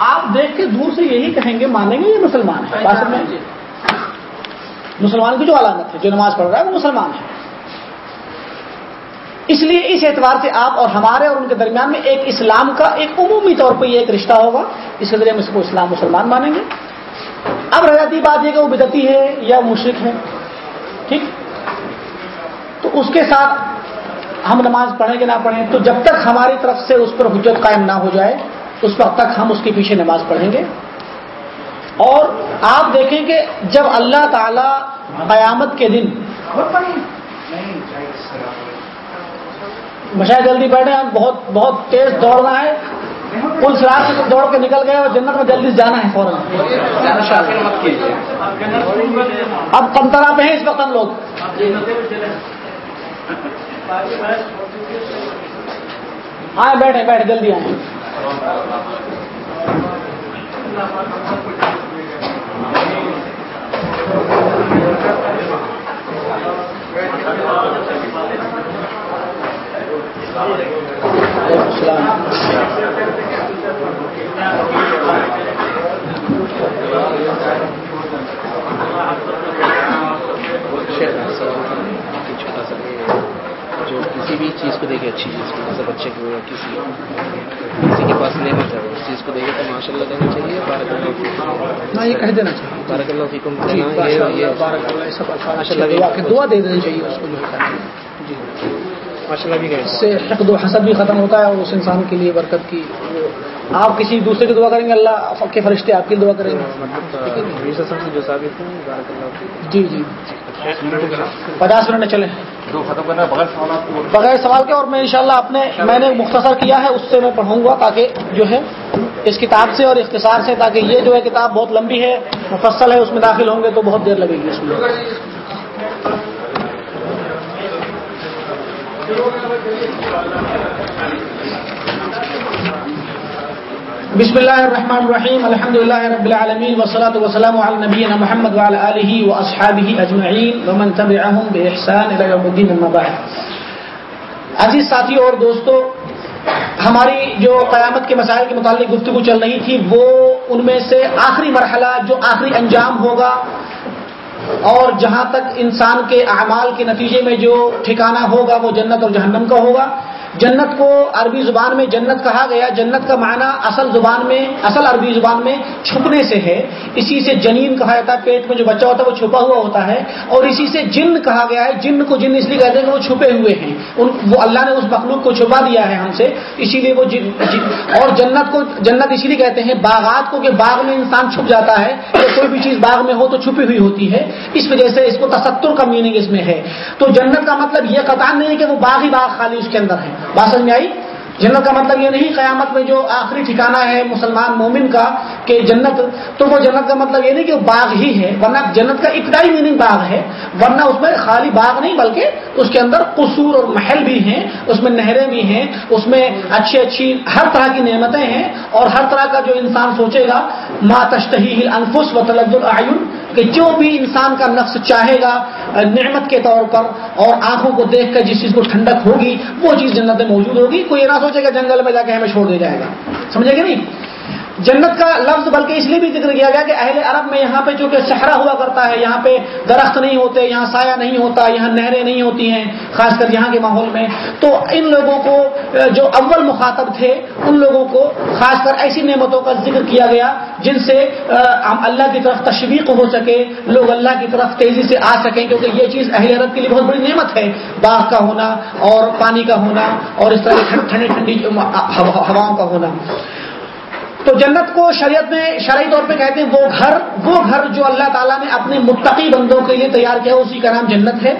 آپ دیکھ کے دور سے یہی کہیں گے مانیں گے یہ مسلمان ہے میں مسلمان کی جو علامت ہے جو نماز پڑھ رہا ہے وہ مسلمان ہے۔ اس لیے اس اعتبار سے آپ اور ہمارے اور ان کے درمیان میں ایک اسلام کا ایک عمومی طور پہ یہ ایک رشتہ ہوگا۔ اس کے ذریعے ہم اس کو اسلام مسلمان مانیں گے۔ اب رہتی بات یہ کہ وہ بدتی ہے یا مشرق ہے ٹھیک؟ تو اس کے ساتھ ہم نماز پڑھیں گے نہ پڑھیں تو جب تک ہماری طرف سے اس پر حجت قائم نہ ہو جائے اس وقت تک ہم اس کے پیچھے نماز پڑھیں گے۔ اور آپ دیکھیں کہ جب اللہ تعالی قیامت کے دن مشاہد جلدی بیٹھے ہم بہت بہت تیز دوڑنا ہے۔ پل رات سے دوڑ کے نکل گئے اور جنت میں جلدی جانا ہے فوراً۔ اب کمترا پہ ہیں اس وقت ہم لوگ۔ آئے بیٹھے بیٹھے جلدی آئیں۔ چھوٹا سا جو کسی بھی چیز کو دیکھے اچھی چیز کو جیسے بچے کو یا کسی کسی کے پاس لینا چاہے اس چیز کو دیکھے تو ماشاء اللہ دینا چاہیے بارک اللہ ہاں یہ کہہ دینا چاہیے۔ بارک اللہ فیکم جی، ماشاء اللہ دعا دے دینی چاہیے اس کو جی۔ ماشاء اللہ بھی گئے۔ اس سے حقد و حسد بھی ختم ہوتا ہے اور اس انسان کے لیے برکت کی وہ آپ کسی دوسرے کی دعا کریں گے اللہ کے فرشتے آپ کی دعا کریں گے۔ مطلب فیکم۔ جی جی۔ پچاس منٹ چلیں۔ بغیر سوال کے اور میں انشاءاللہ اپنے میں نے مختصر کیا ہے اس سے میں پڑھوں گا تاکہ جو ہے اس کتاب سے اور اختصار سے تاکہ یہ جو ہے کتاب بہت لمبی ہے مفصل ہے اس میں داخل ہوں گے تو بہت دیر لگے گی اس میں۔ بسم اللہ الرحمن الرحیم الحمد للہ رب العالمین وصلاۃ وسلم علی نبینا محمد وعلى آلہ واصحابہ اجمعین، ومن تبعهم باحسان الى یوم الدین اما بعد۔ عزیز ساتھیوں اور دوستو، ہماری جو قیامت کے مسائل کے متعلق گفتگو چل رہی تھی، وہ ان میں سے آخری مرحلہ، جو آخری انجام ہوگا، اور جہاں تک انسان کے اعمال کے نتیجے میں جو ٹھکانہ ہوگا، وہ جنت اور جہنم کا ہوگا۔ جنت کو عربی زبان میں جنت کہا گیا، جنت کا معنی اصل زبان میں، اصل عربی زبان میں چھپنے سے ہے۔ اسی سے جنین کہا جاتا ہے، پیٹ میں جو بچہ ہوتا ہے وہ چھپا ہوا ہوتا ہے۔ اور اسی سے جن کہا گیا ہے، جن کو جن اس لیے کہتے ہیں کہ وہ چھپے ہوئے ہیں۔ ان وہ اللہ نے اس مخلوق کو چھپا دیا ہے ہم سے۔ اسی لیے وہ جن جن، اور جنت کو، جنت اسی لیے کہتے ہیں، باغات کو کہ باغ میں انسان چھپ جاتا ہے۔ کہ کوئی بھی چیز باغ میں ہو تو چھپی ہوئی ہوتی ہے۔ اس وجہ سے اس کو تستر کا میننگ اس میں ہے۔ تو جنت کا مطلب یہ قطع نہیں ہے کہ وہ باغ ہی باغ خالی اس کے اندر ہے۔ بات سمجھ میں آئی۔ جنت کا مطلب یہ نہیں، قیامت میں جو آخری ٹھکانہ ہے مسلمان مومن کا کہ جنت، تو وہ جنت کا مطلب یہ نہیں کہ وہ باغ ہی ہے، ورنہ جنت کا ابتدائی میننگ باغ ہے، ورنہ اس میں خالی باغ نہیں، بلکہ اس کے اندر قصور اور محل بھی ہیں، اس میں نہریں بھی ہیں، اس میں اچھی اچھی ہر طرح کی نعمتیں ہیں، اور ہر طرح کا جو انسان سوچے گا، ما تشتہی انفس و طلب العین کہ جو بھی انسان کا نفس چاہے گا نعمت کے طور پر اور آنکھوں کو دیکھ کر جس چیز کو ٹھنڈک ہوگی، وہ چیز جنت میں موجود ہوگی، کوئی یہ نہ سوچے گا جنگل میں جا کے ہمیں چھوڑ دیا جائے گا۔ سمجھے گا نہیں؟ جنت کا لفظ بلکہ اس لیے بھی ذکر کیا گیا کہ اہل عرب میں یہاں پہ چونکہ صحرا ہوا کرتا ہے، یہاں پہ درخت نہیں ہوتے، یہاں سایہ نہیں ہوتا، یہاں نہریں نہیں ہوتی ہیں، خاص کر یہاں کے ماحول میں۔ تو ان لوگوں کو، جو اول مخاطب تھے، ان لوگوں کو خاص کر ایسی نعمتوں کا ذکر کیا گیا جن سے اللہ کی طرف تشویق ہو سکے، لوگ اللہ کی طرف تیزی سے آ سکیں، کیونکہ یہ چیز اہل عرب کے لیے بہت بڑی نعمت ہے۔ باغ کا ہونا اور پانی کا ہونا اور اس طرح ٹھنڈی ٹھنڈی ہواؤں کا ہونا۔ تو جنت کو شریعت میں شرعی طور پہ کہتے ہیں وہ گھر وہ گھر جو اللہ تعالیٰ نے اپنے متقی بندوں کے لیے تیار کیا، اسی کا نام جنت ہے۔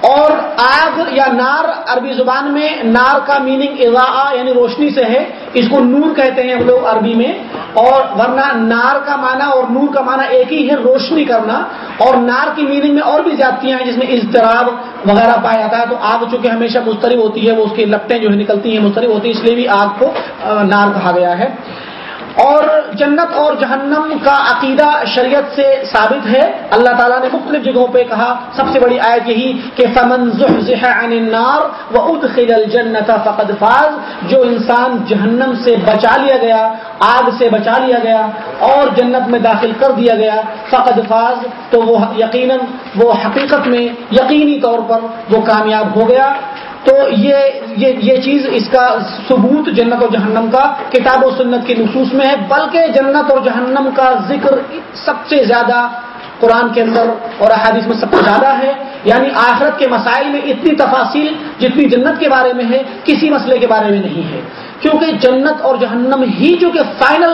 اور آگ یا نار عربی زبان میں نار کا میننگ اضاء یعنی روشنی سے ہے، اس کو نور کہتے ہیں ہم لوگ عربی میں۔ اور ورنہ نار کا معنی اور نور کا معنی ایک ہی ہے، روشنی کرنا۔ اور نار کی میننگ میں اور بھی زیادتیاں ہیں، جس میں اضطراب وغیرہ پایا جاتا ہے۔ تو آگ چونکہ ہمیشہ مسترب ہوتی ہے، وہ اس کی لپٹیں جو ہے نکلتی ہیں مسترب ہوتی ہے اس لیے بھی آگ کو نار کہا گیا ہے۔ اور جنت اور جہنم کا عقیدہ شریعت سے ثابت ہے۔ اللہ تعالیٰ نے مختلف جگہوں پہ کہا، سب سے بڑی آیت یہی کہ فمن عن النار وادخل الجنت فقد فاز۔ جو انسان جہنم سے بچا لیا گیا، آگ سے بچا لیا گیا اور جنت میں داخل کر دیا گیا، فقد فاز۔ تو وہ یقیناً وہ حقیقت میں یقینی طور پر وہ کامیاب ہو گیا۔ تو یہ یہ یہ چیز اس کا ثبوت جنت اور جہنم کا کتاب و سنت کے نصوص میں ہے، بلکہ جنت اور جہنم کا ذکر سب سے زیادہ قرآن کے اندر اور احادیث میں سب سے زیادہ ہے۔ یعنی آخرت کے مسائل میں اتنی تفاصیل جتنی جنت کے بارے میں ہے، کسی مسئلے کے بارے میں نہیں ہے۔ کیونکہ جنت اور جہنم ہی جو کہ فائنل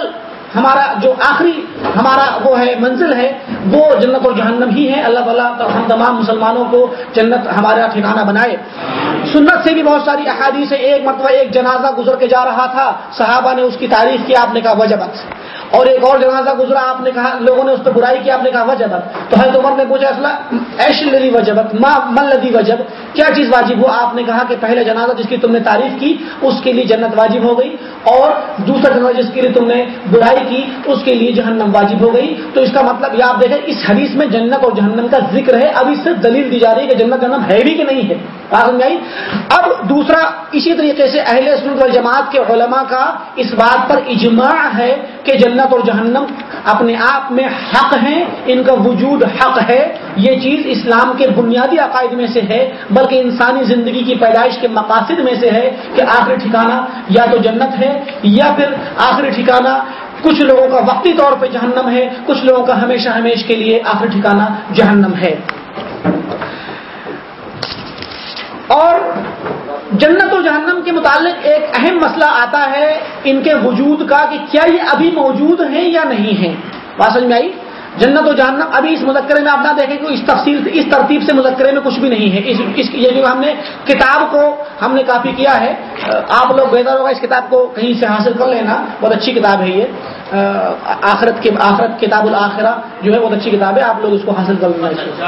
ہمارا جو آخری ہمارا وہ ہے منزل ہے، وہ جنت اور جہنم ہی ہے۔ اللہ تعالیٰ ہم تمام مسلمانوں کو جنت ہمارا ٹھکانہ بنائے۔ سنت سے بھی بہت ساری احادیث ایک مرتبہ ایک جنازہ گزر کے جا رہا تھا، صحابہ نے اس کی تعریف کی، آپ نے کہا وجبت۔ اور ایک اور جنازہ گزرا، آپ نے کہا، لوگوں نے اس پہ برائی کی، آپ نے کہا، وجبت۔ تو حضرت عمر نے پوچھا، اصلا ایش لدی وجبت ماں من لدی وجب؟ کیا چیز واجب ہو؟ آپ نے کہا کہ پہلے جنازہ جس کی تم نے تعریف کی، اس کے لیے جنت واجب ہو گئی، اور دوسرا جنازہ جس کے لیے تم نے برائی کی، اس کے لیے جہنم واجب ہو گئی۔ تو اس کا مطلب یہ آپ دیکھیں، اس حدیث میں جنت اور جہنم کا ذکر ہے۔ اب اس سے دلیل دی جا رہی ہے کہ جنت جہنم ہے بھی کہ نہیں ہے۔ آئی؟ اب دوسرا، اسی طریقے سے اہل سنت والجماعت کے علماء کا اس بات پر اجماع ہے کہ جنت اور جہنم اپنے آپ میں حق ہیں، ان کا وجود حق ہے۔ یہ چیز اسلام کے بنیادی عقائد میں سے ہے، بلکہ انسانی زندگی کی پیدائش کے مقاصد میں سے ہے کہ آخری ٹھکانہ یا تو جنت ہے یا پھر آخری ٹھکانہ۔ کچھ لوگوں کا وقتی طور پہ جہنم ہے، کچھ لوگوں کا ہمیشہ ہمیش کے لیے آخری ٹھکانہ جہنم ہے۔ اور جنت و جہنم کے متعلق ایک اہم مسئلہ آتا ہے ان کے وجود کا کہ کیا یہ ابھی موجود ہیں یا نہیں ہیں۔ بات سمجھ میں آئی؟ جنت و جہنم ابھی اس مذکرے میں آپ نہ دیکھیں کہ اس تفصیل اس ترتیب سے مذکرے میں کچھ بھی نہیں ہے۔ اس, اس یہ جو ہم نے کتاب کو ہم نے کافی کیا ہے۔ آپ لوگ بہتر ہوگا اس کتاب کو کہیں سے حاصل کر لینا۔ بہت اچھی کتاب ہے یہ۔ آخرت کے آخرت کتاب الآخرہ جو ہے بہت اچھی کتاب ہے۔ آپ لوگ اس کو حاصل کر لینا اس کو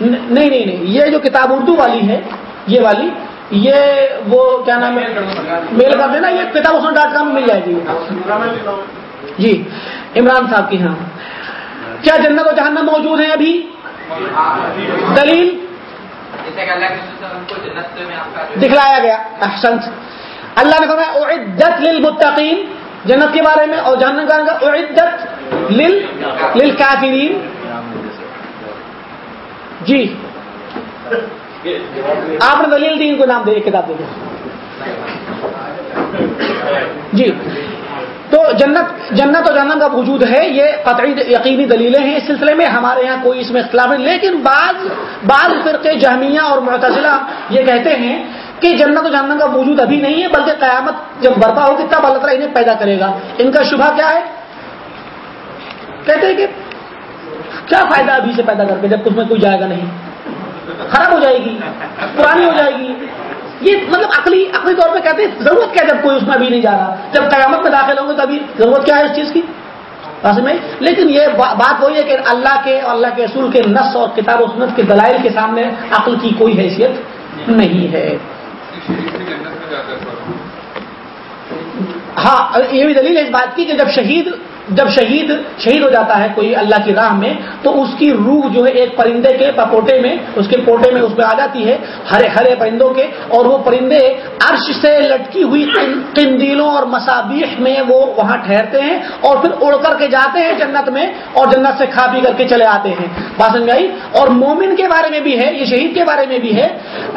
نہیں نہیں نہیں یہ جو کتاب اردو والی ہے یہ والی یہ وہ کیا نام ہے؟ میل کر دینا یہ کتاب حسن ڈاٹ کام مل جائے گی۔ جی عمران صاحب کی ہاں۔ کیا جنت و جہنم موجود ہیں ابھی؟ دلیل؟ دکھلایا گیا۔ احسن اللہ نے فرمایا، اعدت للمتقین جنت کے بارے میں اور جہنم کا اعدت للکافرین جی۔ آپ نے دلیل دی ان کو نام دے کتاب دے جی۔ تو جنت جنت اور جنت کا وجود ہے، یہ قطعی یقینی دلیلیں ہیں اس سلسلے میں۔ ہمارے یہاں کوئی اس میں اختلاف نہیں، لیکن بعض بعض فرقے جہمیہ اور معتزلہ یہ کہتے ہیں کہ جنت و جہنم کا وجود ابھی نہیں ہے، بلکہ قیامت جب برپا ہوگی تب اللہ تعالیٰ انہیں پیدا کرے گا۔ ان کا شبہ کیا ہے؟ کہتے ہیں کہ کیا فائدہ ابھی سے پیدا کر کے جب اس میں کوئی جائے گا نہیں؟ خراب ہو جائے گی، پرانی ہو جائے گی۔ یہ مطلب عقلی عقلی طور پہ کہتے ہیں، ضرورت کیا جب کوئی اس میں ابھی نہیں جا رہا؟ جب قیامت میں داخل ہوں گے تو ابھی ضرورت کیا ہے اس چیز کی؟ میں۔ لیکن یہ بات وہی ہے کہ اللہ کے اللہ کے اصول کے نس اور کتاب و سنت کے دلائل کے سامنے عقل کی کوئی حیثیت نہیں ہے۔ ہاں یہ بھی دلیل ہے اس بات کی کہ جب شہید جب شہید شہید ہو جاتا ہے کوئی اللہ کی راہ میں، تو اس کی روح جو ہے ایک پرندے کے پپوٹے میں، اس کے پوٹے میں اس میں آ جاتی ہے، ہرے ہرے پرندوں کے، اور وہ پرندے عرش سے لٹکی ہوئی قندیلوں اور مسابیح میں وہ وہاں ٹھہرتے ہیں، اور پھر اڑ کر کے جاتے ہیں جنت میں، اور جنت سے کھا پی کر کے چلے آتے ہیں۔ بات سمجھ آئی؟ اور مومن کے بارے میں بھی ہے، یہ شہید کے بارے میں بھی ہے،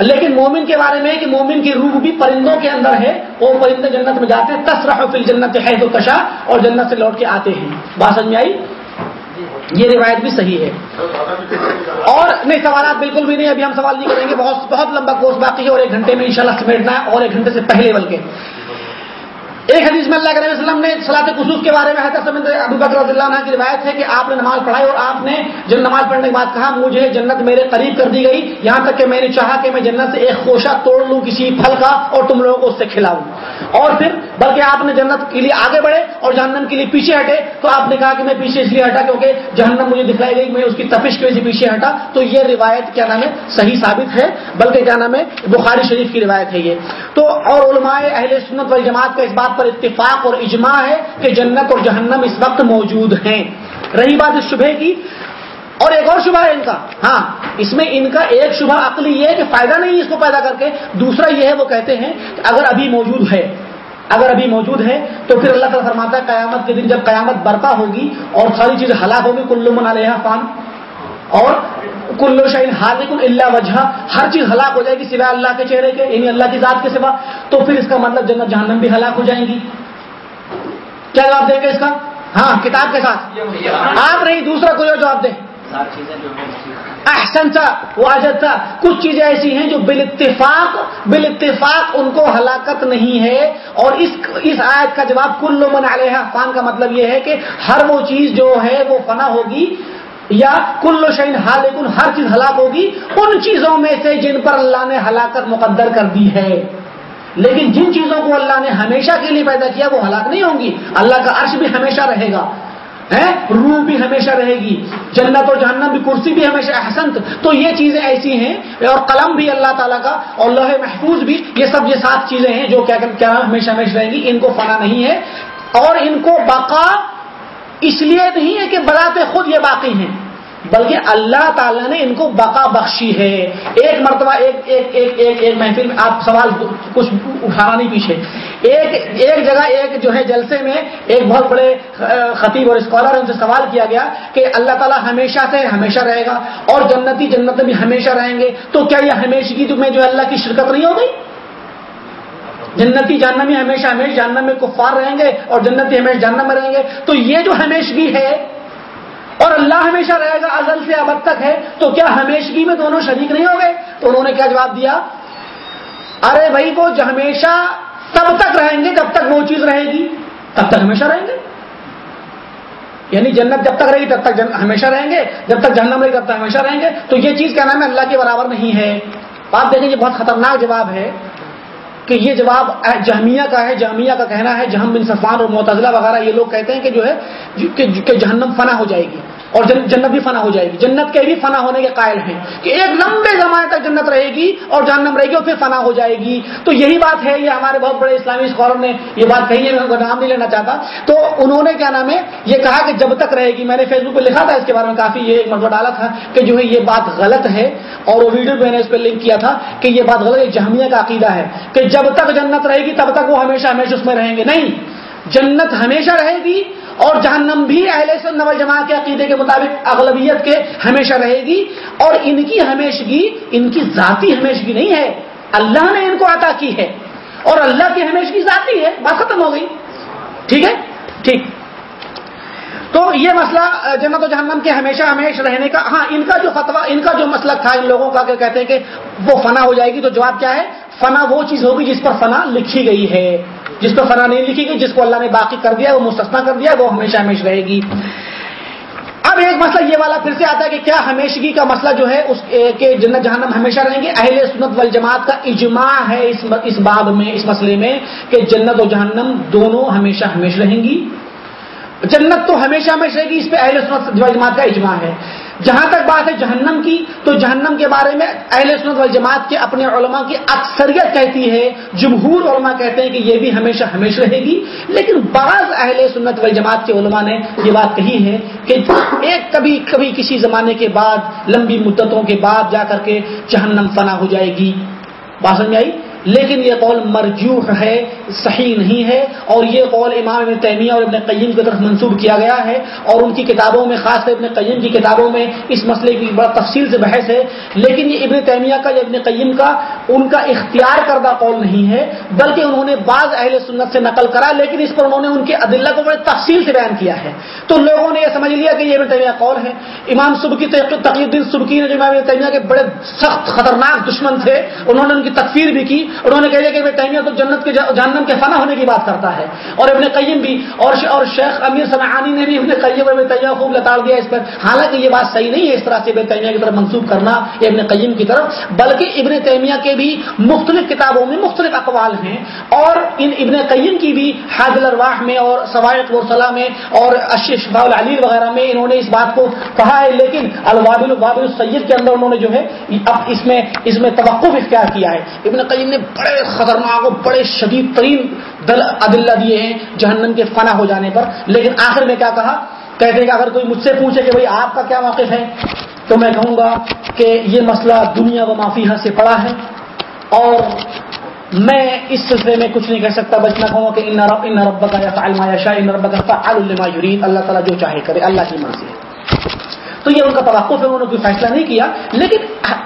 لیکن مومن کے بارے میں کہ مومن کی روح بھی پرندوں کے اندر ہے، وہ پرندے جنت میں جاتے ہیں، تسرح فی الجنت ہے تو کشا اور جنت سے لوٹ کے آتے ہیں۔ بات سمجھ میں آئی؟ یہ روایت بھی صحیح ہے۔ اور نہیں، سوالات بالکل بھی نہیں، ابھی ہم سوال نہیں کریں گے۔ بہت بہت لمبا کورس باقی ہے اور ایک گھنٹے میں انشاءاللہ سمیٹنا ہے اور ایک گھنٹے سے پہلے بلکہ۔ ایک حدیث میں اللہ کے وسلم نے صلاح خصوص کے بارے میں ابو بکر رضی اللہ عنہ کی روایت ہے کہ آپ نے نماز پڑھائی اور آپ نے جب نماز پڑھنے کے بعد کہا، مجھے جنت میرے قریب کر دی گئی، یہاں تک کہ میں نے چاہا کہ میں جنت سے ایک خوشہ توڑ لوں، کسی پھل کا اور تم لوگوں کو اس سے کھلاؤں۔ اور پھر بلکہ آپ نے جنت کے لیے آگے بڑھے اور جہنم کے لیے پیچھے ہٹے، تو آپ نے کہا کہ میں پیچھے اس لیے ہٹا کیونکہ جہنم مجھے دکھلائی گئی، میں اس کی تپش کی وجہ سے پیچھے ہٹا۔ تو یہ روایت کیا نام ہے؟ صحیح ثابت ہے، بلکہ کیا نام ہے؟ بخاری شریف کی روایت ہے یہ۔ تو اور علماء اہل سنت والی جماعت کا اس بات پر اتفاق اور اجماع ہے کہ جنت اور جہنم اس وقت موجود ہیں۔ رہی بات اس شبہ کی؟ اور ایک اور شبہ ہے ان کا۔ ہاں اس میں ان کا ایک شبہ عقلی یہ ہے کہ فائدہ نہیں اس کو پیدا کر کے۔ دوسرا یہ ہے، وہ کہتے ہیں کہ اگر ابھی موجود ہے، اگر ابھی موجود ہے، تو پھر اللہ تعالیٰ فرماتا ہے، قیامت کے دن جب قیامت برپا ہوگی اور ساری چیز ہلاک ہوگی کلو من علیہ فان۔ اور کلو شعین حاضر اللہ وجہ ہر چیز ہلاک ہو جائے گی سوائے اللہ کے چہرے کے یعنی اللہ کی ذات کے سوا، تو پھر اس کا مطلب جنت جہنم بھی ہلاک ہو جائیں گی۔ کیا جواب دیں گے اس کا؟ ہاں کتاب کے ساتھ۔ آپ نہیں، دوسرا کوئی اور جواب دیں احسن تھا واجد تھا کچھ چیزیں ایسی ہیں جو بال اتفاق بال اتفاق ان کو ہلاکت نہیں ہے۔ اور اس اس آیت کا جواب کل من علیہ، فان کا مطلب یہ ہے کہ ہر وہ چیز جو ہے وہ فنا ہوگی۔ یا کل شعین حالکن، ہر چیز ہلاک ہوگی۔ ان چیزوں میں سے جن پر اللہ نے ہلاکت مقدر کر دی ہے۔ لیکن جن چیزوں کو اللہ نے ہمیشہ کے لیے پیدا کیا، وہ ہلاک نہیں ہوں گی۔ اللہ کا عرش بھی ہمیشہ رہے گا۔ روح بھی ہمیشہ رہے گی۔ جنت اور جہنم بھی، کرسی بھی ہمیشہ احسنت۔ تو یہ چیزیں ایسی ہیں۔ اور قلم بھی اللہ تعالیٰ کا اور لوہے محفوظ بھی، یہ سب یہ سات چیزیں ہیں جو کیا کیا ہمیشہ ہمیشہ رہیں گی۔ ان کو فنا نہیں ہے۔ اور ان کو بقا اس لیے نہیں ہے کہ بڑاتے خود یہ باقی ہیں، بلکہ اللہ تعالیٰ نے ان کو بقا بخشی ہے۔ ایک مرتبہ ایک ایک ایک ایک ایک محفل میں آپ سوال کچھ اٹھانا نہیں پیچھے۔ ایک ایک جگہ ایک جو ہے جلسے میں ایک بہت بڑے خطیب اور اسکالر ان سے سوال کیا گیا کہ اللہ تعالیٰ ہمیشہ سے ہمیشہ رہے گا اور جنتی جنت میں بھی ہمیشہ رہیں گے، تو کیا یہ ہمیشگی تمہیں جو اللہ کی شرکت نہیں ہو گئی؟ جنتی جاننا میں ہمیشہ ہمیشہ جاننا میں کفار رہیں گے اور جنتی ہمیشہ جاننا میں رہیں گے۔ تو یہ جو ہمیشگی ہے اور اللہ ہمیشہ رہے گا، ازل سے ابد تک ہے، تو کیا ہمیشگی میں دونوں شریک نہیں ہو گئے؟ تو انہوں نے کیا جواب دیا؟ ارے بھائی، وہ ہمیشہ تب تک رہیں گے، جب تک وہ چیز رہے گی، تب تک ہمیشہ رہیں گے۔ یعنی جنت جب تک رہے گی، تب تک ہمیشہ رہیں گے، جب تک جہنم رہے گی تب تک ہمیشہ رہیں گے۔ تو یہ چیز کیا نام ہے اللہ کے برابر نہیں ہے۔ آپ دیکھیں، یہ بہت خطرناک جواب ہے۔ کہ یہ جواب جہمیہ کا ہے جامعہ کا کہنا ہے جہم بن صفان اور معتزلہ وغیرہ یہ لوگ کہتے ہیں کہ جو ہے، کہ جہنم فنا ہو جائے گی۔ اور جنت بھی فنا ہو جائے گی۔ جنت کے بھی فنا ہونے کے قائل ہیں کہ ایک لمبے زمانے تک جنت رہے گی اور جہنم رہے گی اور پھر فنا ہو جائے گی۔ تو یہی بات ہے، یہ ہمارے بہت بڑے اسلامی اسکالر نے یہ بات کہی ہے، میں ان کا نام نہیں لینا چاہتا۔ تو انہوں نے کیا نام ہے، یہ کہا کہ جب تک رہے گی، میں نے فیس بک پہ لکھا تھا اس کے بارے میں کافی، یہ ایک مرتبہ ڈالا تھا کہ جو ہے یہ بات غلط ہے۔ اور وہ ویڈیو میں نے اس پہ لنک کیا تھا کہ یہ بات غلط ہے جہمیہ کا عقیدہ ہے کہ جب تک جنت رہے گی، تب تک وہ ہمیشہ ہمیشہ اس میں رہیں گے۔ نہیں، جنت ہمیشہ رہے گی اور جہنم بھی اہل سے نول جماع کے عقیدے کے مطابق اغلبیت کے ہمیشہ رہے گی اور ان کی ہمیشگی، ان کی ذاتی ہمیشگی نہیں ہے۔ اللہ نے ان کو عطا کی ہے اور اللہ کی ہمیشگی ذاتی ہے، بات ختم ہو گئی۔ ٹھیک ہے؟ ٹھیک۔ تو یہ مسئلہ جنت و جہنم کے ہمیشہ ہمیشہ رہنے کا ہاں ان کا جو فتوا ان کا جو مسلک تھا، ان لوگوں کا کہ کہتے ہیں کہ وہ فنا ہو جائے گی تو جواب کیا ہے؟ فنا وہ چیز ہوگی جس پر فنا لکھی گئی ہے۔ جس پر فنا نہیں لکھی گئی، جس کو اللہ نے باقی کر دیا، وہ مستثنا کر دیا، وہ ہمیشہ ہمیشہ رہے گی۔ اب ایک مسئلہ یہ والا پھر سے آتا ہے کہ کیا ہمیشگی کا مسئلہ جو ہے، اس کے جنت جہنم ہمیشہ رہیں گے؟ اہل سنت والجماعت کا اجماع ہے اس اس باب میں، اس مسئلے میں کہ جنت و جہنم دونوں ہمیشہ ہمیشہ رہیں گی۔ جنت تو ہمیشہ ہمیشہ رہے گی، اس پہ اہل سنت والجماعت کا اجماع ہے۔ جہاں تک بات ہے جہنم کی، تو جہنم کے بارے میں اہل سنت والجماعت کے اپنے علماء کی اکثریت کہتی ہے، جمہور علماء کہتے ہیں کہ یہ بھی ہمیشہ ہمیشہ رہے گی۔ لیکن بعض اہل سنت والجماعت کے علماء نے یہ بات کہی ہے کہ ایک کبھی کبھی کسی زمانے کے بعد، لمبی مدتوں کے بعد جا کر کے جہنم فنا ہو جائے گی۔ بات میں آئی؟ لیکن یہ قول مرجوح ہے، صحیح نہیں ہے، اور یہ قول امام ابن تیمیہ اور ابن قیم کی طرف منسوب کیا گیا ہے، اور ان کی کتابوں میں، خاص طور ابن قیم کی کتابوں میں اس مسئلے کی بڑا تفصیل سے بحث ہے۔ لیکن یہ ابن تیمیہ کا یا ابن قیم کا، ان کا اختیار کردہ قول نہیں ہے، بلکہ انہوں نے بعض اہل سنت سے نقل کرا، لیکن اس پر انہوں نے ان کے عدلہ کو بڑے تفصیل سے بیان کیا ہے۔ تو لوگوں نے یہ سمجھ لیا کہ یہ ابن تیمیہ قول ہے۔ امام صبح کی تقید الدین صبح نے جو امام ابن تیمیہ کے بڑے سخت خطرناک دشمن تھے، انہوں نے ان کی تکفیر بھی کی۔ انہوں نے کہہ دیا کہ ابن تیمیہ تو جنت کے جہنم کے فنا ہونے کی بات کرتا ہے۔ اور ابن قیم بھی، اور اور شیخ امیر سمعانی نے بھی ابن قیم اور ابن تیمیہ خوب لتاڑ دیا اس پر۔ حالانکہ یہ بات صحیح نہیں ہے اس طرح سے ابن تیمیہ کی طرف منسوخ کرنا ابن قیم کی طرف، بلکہ ابن تیمیہ کے بھی مختلف کتابوں میں مختلف اقوال ہیں۔ اور ان ابن قیم کی بھی حاضل الرواح میں اور سوائق ورسلہ میں اور اشفاء العلی وغیرہ میں انہوں نے اس بات کو کہا ہے۔ لیکن الوابل البابل السید کے اندر انہوں نے جو ہے، اب اس میں اس میں توقف اختیار کیا ہے۔ ابن قیم نے بڑے خطرناک اور بڑے شدید ترین دل عدلہ دیے ہیں جہنم کے فنا ہو جانے پر۔ لیکن آخر میں کیا کہا؟ کہتے ہیں کہ اگر کوئی مجھ سے پوچھے کہ بھائی آپ کا کیا موقف ہے، تو میں کہوں گا کہ یہ مسئلہ دنیا و معافیہ سے پڑا ہے اور میں اس سلسلے میں کچھ نہیں کہہ سکتا، بس میں کہوں گا کہ ان رب ان رب کا یا فعل ما شاہ ان رب کا فعل لما یرید۔ اللہ تعالیٰ جو چاہے کرے، اللہ کی مرضی ہے۔ تو یہ ان کا توقف ہے، انہوں نے کوئی فیصلہ نہیں کیا۔ لیکن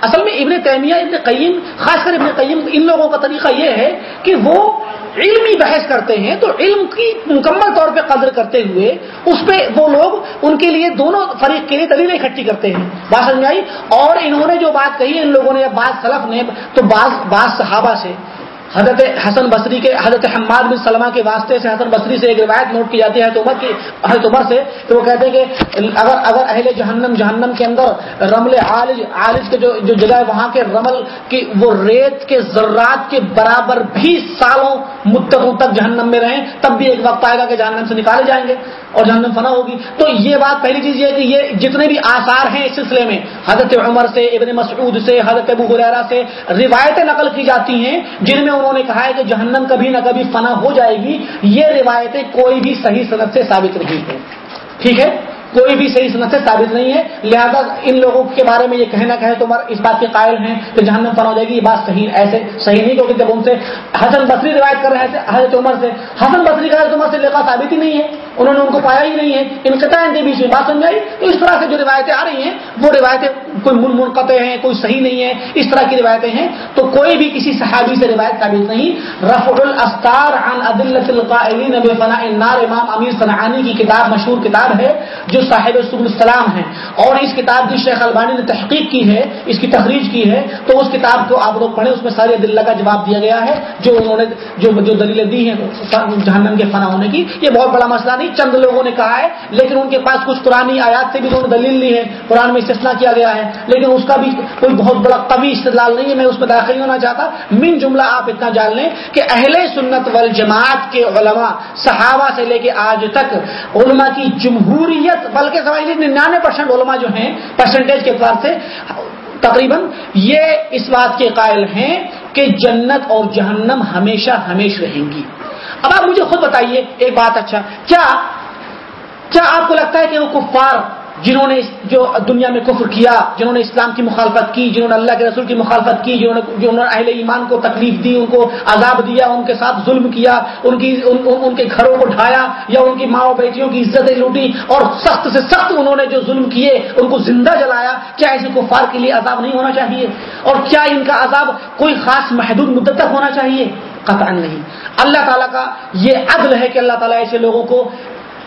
اصل میں ابن تیمیہ، ابن قیم، خاص کر ابن قیم، ان لوگوں کا طریقہ یہ ہے کہ وہ علمی بحث کرتے ہیں، تو علم کی مکمل طور پہ قدر کرتے ہوئے اس پہ وہ لوگ ان کے لیے دونوں فریق کے لیے دلیلیں اکٹھی کرتے ہیں۔ بات سمجھ آئی اور انہوں نے جو بات کہی ان لوگوں نے بعض سلف نے، تو بعض بعض صحابہ سے حضرت حسن بصری کے حضرت حماد بن سلمہ کے واسطے سے حسن بصری سے ایک روایت نوٹ کی جاتی ہے عمر کی حضرت عمر سے، تو وہ کہتے ہیں کہ اگر اگر اہل جہنم جہنم کے اندر رمل عالج عالج کے جو جو جگہ ہے وہاں کے رمل کی وہ ریت کے ذرات کے برابر بھی سالوں مدتوں تک جہنم میں رہیں، تب بھی ایک وقت آئے گا کہ جہنم سے نکالے جائیں گے اور جہنم فنا ہوگی۔ تو یہ بات پہلی چیز یہ ہے کہ یہ جتنے بھی آثار ہیں اس سلسلے میں، حضرت عمر سے، ابن مسعود سے، حضرت ابو حریرہ سے روایتیں نقل کی جاتی ہیں، جن میں انہوں نے کہا ہے کہ جہنم کبھی نہ کبھی فنا ہو جائے گی۔ یہ روایتیں کوئی بھی صحیح صنعت سے ثابت نہیں ہے ٹھیک ہے؟ کوئی بھی صحیح صنعت سے ثابت نہیں ہے لہذا ان لوگوں کے بارے میں یہ کہنا کہ تو اس بات کے قائل ہیں کہ جہنم فنا ہو جائے گی، یہ بات صحیح، ایسے صحیح نہیں، کیونکہ جب ان سے حسن بصری روایت کر رہے تھے حضرت عمر سے۔ حسن بصری کا حضرت عمر سے لکھا ثابت ہی نہیں ہے۔ انہوں نے ان کو پایا ہی نہیں ہے، انقطاع ان کے بیچ میں بات سمجھائی تو اس طرح سے جو روایتیں آ رہی ہیں، وہ روایتیں کوئی من منقطع ہیں، کوئی صحیح نہیں ہے اس طرح کی روایتیں ہیں، تو کوئی بھی کسی صحابی سے روایت ثابت نہیں۔ رفع الاستار عن عدلت القائلین بفناء النار، امام امیر صنعانی کی کتاب، مشہور کتاب ہے، جو صاحب سبل السلام ہے اور اس کتاب کی شیخ البانی نے تحقیق کی ہے، اس کی تخریج کی ہے، تو اس کتاب کو آپ لوگ پڑھیں، اس میں ساری دلہ کا جواب دیا گیا ہے، جو انہوں نے جو جو دلیلیں دی ہیں جہنم کے فنا ہونے کی، یہ بہت بڑا مسئلہ نہیں نہیں چند لوگوں نے کہا ہے، لیکن ان کے پاس کچھ پرانی آیات سے بھی انہوں نے دلیل لی ہے قرآن میں استثنا کیا گیا ہے۔ لیکن اس کا بھی کوئی بہت بڑا قوی استدلال نہیں ہے، میں اس میں داخل ہونا چاہتا۔ من جملہ آپ اتنا جان لیں کہ اہل سنت والجماعت کے علماء، صحابہ سے لے کے آج تک علماء کی جمہوریت، بلکہ سمجھ لیجیے ننانوے پرسینٹ علماء جو ہیں پرسنٹیج کے اعتبار سے تقریباً یہ اس بات کے قائل ہیں کہ جنت اور جہنم ہمیشہ ہمیش رہیں گی۔ اب آپ مجھے خود بتائیے ایک بات اچھا کیا کیا آپ کو لگتا ہے کہ وہ کفار جنہوں نے جو دنیا میں کفر کیا جنہوں نے اسلام کی مخالفت کی جنہوں نے اللہ کے رسول کی مخالفت کی جنہوں نے جنہوں نے اہل ایمان کو تکلیف دی ان کو عذاب دیا ان کے ساتھ ظلم کیا ان کی ان, ان, ان کے گھروں کو ڈھایا یا ان کی ماں بیٹیوں کی عزتیں لوٹی اور سخت سے سخت انہوں نے جو ظلم کیے ان کو زندہ جلایا کیا ایسے کفار کے لیے عذاب نہیں ہونا چاہیے؟ اور کیا ان کا عذاب کوئی خاص محدود مدت تک ہونا چاہیے؟ قطعا نہیں۔ اللہ تعالیٰ کا یہ عدل ہے کہ اللہ تعالیٰ ایسے لوگوں کو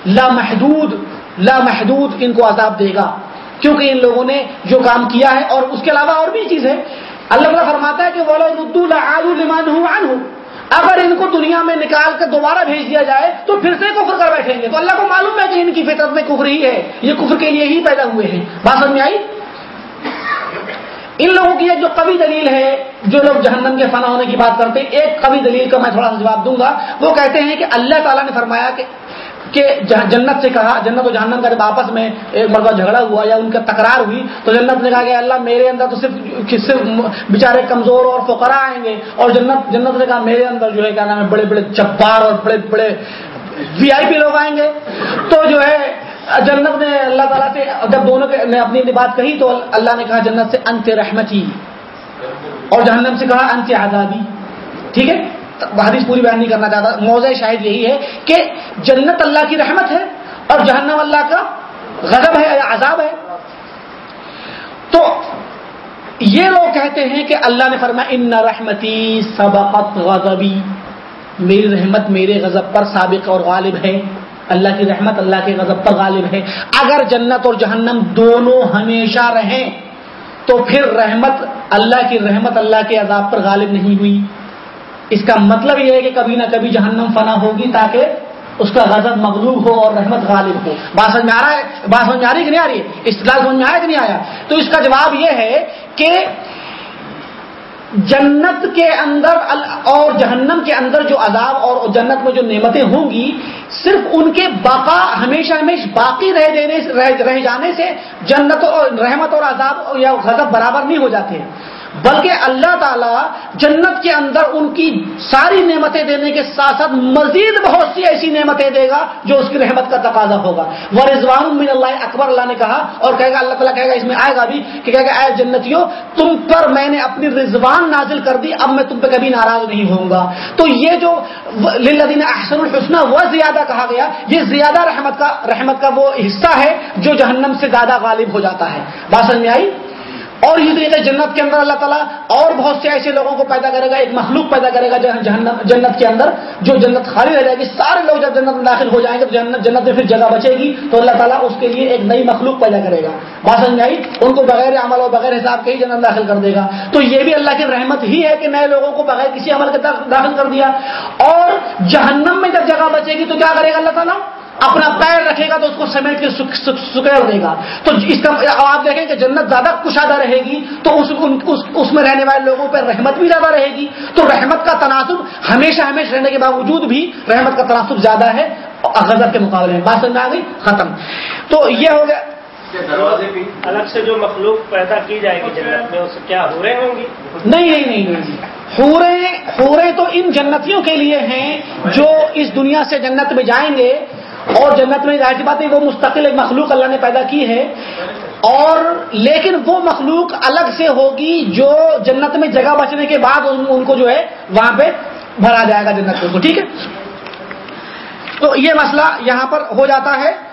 لامحدود لامحدود ان کو عذاب دے گا۔ کیونکہ ان لوگوں نے جو کام کیا ہے، اور اس کے علاوہ اور بھی چیز ہے۔ اللہ تعالیٰ فرماتا ہے کہ وہ اگر ان کو دنیا میں نکال کر دوبارہ بھیج دیا جائے، تو پھر سے کفر کر بیٹھیں گے۔ تو اللہ کو معلوم ہے کہ ان کی فطرت میں کفر ہی ہے۔ یہ کفر کے لیے ہی پیدا ہوئے ہیں۔ بات سمجھ میں آئی؟ ان لوگوں کی جو قوی دلیل ہے جو لوگ جہنم کے فنا ہونے کی بات کرتے ہیں، ایک قوی دلیل کا میں تھوڑا سا جواب دوں گا۔ وہ کہتے ہیں کہ اللہ تعالیٰ نے فرمایا کہ کہ جنت سے کہا جنت و جہنم کا جب آپس میں ایک مرتبہ جھگڑا ہوا یا ان کا تکرار ہوئی، تو جنت نے کہا کہ اللہ میرے اندر تو صرف صرف بیچارے کمزور اور فقرا آئیں گے۔ اور جنت جنت نے کہا میرے اندر جو ہے، کیا نام ہے، بڑے بڑے چپار اور بڑے بڑے وی آئی پی لوگ آئیں گے۔ تو جو ہے، جنت نے اللہ تعالیٰ سے جب دونوں نے اپنی بات کہی تو اللہ نے کہا جنت سے انت رحمتی۔ اور جہنم سے کہا انت آزادی ٹھیک ہے؟ حدیث پوری بیان نہیں کرنا چاہتا۔ موضع شاید یہی ہے کہ جنت اللہ کی رحمت ہے اور جہنم اللہ کا غضب ہے یا عذاب ہے۔ تو یہ لوگ کہتے ہیں کہ اللہ نے فرمایا، ان رحمتی سبقت غضبی۔ میری رحمت میرے غضب پر سابق اور غالب ہے۔ اللہ کی رحمت اللہ کے غضب پر غالب ہے۔ اگر جنت اور جہنم دونوں ہمیشہ رہیں تو پھر رحمت اللہ کی رحمت اللہ کے عذاب پر غالب نہیں ہوئی۔ اس کا مطلب یہ ہے کہ کبھی نہ کبھی جہنم فنا ہوگی تاکہ اس کا غضب مغلوب ہو اور رحمت غالب ہو۔ بات سمجھ میں آ رہا ہے؟ بات سمجھ میں آ رہی کہ نہیں آ رہی ہے؟ اصطلاح سمجھ میں آیا کہ نہیں آیا؟ تو اس کا جواب یہ ہے کہ جنت کے اندر اور جہنم کے اندر جو عذاب اور جنت میں جو نعمتیں ہوں گی، صرف ان کے بقا ہمیشہ ہمیشہ باقی رہ دینے رہ جانے سے جنت اور رحمت اور عذاب یا غضب برابر نہیں ہو جاتے۔ بلکہ اللہ تعالیٰ جنت کے اندر ان کی ساری نعمتیں دینے کے ساتھ ساتھ مزید بہت سی ایسی نعمتیں دے گا جو اس کی رحمت کا تقاضا ہوگا۔ وہ رضوان من اللہ اکبر اللہ نے کہا اور کہے گا، اللہ تعالیٰ کہے گا، اس میں آئے گا بھی کہ کہے گا، اے جنتیوں، تم پر میں نے اپنی رضوان نازل کر دی، اب میں تم پہ کبھی ناراض نہیں ہوں گا۔ تو یہ جو للذین احسن الحسنہ وہ زیادہ کہا گیا، یہ زیادہ رحمت کا رحمت کا وہ حصہ ہے جو جہنم سے زیادہ غالب ہو جاتا ہے۔ بات سمجھ میں آئی؟ اور یہ طریقے جنت کے اندر اللہ تعالیٰ اور بہت سے ایسے لوگوں کو پیدا کرے گا، ایک مخلوق پیدا کرے گا جنت کے اندر، جو جنت خالی رہ جائے گی۔ سارے لوگ جب جنت میں داخل ہو جائیں گے تو جنت جنت میں پھر جگہ بچے گی۔ تو اللہ تعالیٰ اس کے لیے ایک نئی مخلوق پیدا کرے گا۔ بات سمجھ آئی ان کو بغیر عمل اور بغیر حساب کے ہی جنت داخل کر دے گا۔ تو یہ بھی اللہ کی رحمت ہی ہے کہ نئے لوگوں کو بغیر کسی عمل کے داخل کر دیا۔ اور جہنم میں جب جگہ بچے گی تو کیا کرے گا اللہ تعالیٰ؟ اپنا پیر رکھے گا تو اس کو سمیٹ کے سکیڑ دے گا۔ تو اس کا آپ دیکھیں کہ جنت زیادہ کشادہ رہے گی تو اس اس میں رہنے والے لوگوں پہ رحمت بھی زیادہ رہے گی۔ تو رحمت کا تناسب ہمیشہ ہمیشہ رہنے کے باوجود بھی رحمت کا تناسب زیادہ ہے غذب کے مقابلے میں۔ بات سمجھ آ گئی؟ ختم۔ تو یہ ہو گیا۔ الگ سے جو مخلوق پیدا کی جائے گی جنت میں اس کیا ہو رہے ہوں گی؟ نہیں نہیں نہیں نہیں ہورے ہورے تو ان جنتیوں کے لیے ہیں جو اس دنیا سے جنت میں جائیں گے۔ اور جنت میں ظاہر سی بات ہے، وہ مستقل ایک مخلوق اللہ نے پیدا کی ہے۔ اور لیکن وہ مخلوق الگ سے ہوگی جو جنت میں جگہ بچنے کے بعد ان کو جو ہے، وہاں پہ بھرا جائے گا جنت کو۔ ٹھیک ہے؟ تو یہ مسئلہ یہاں پر ہو جاتا ہے۔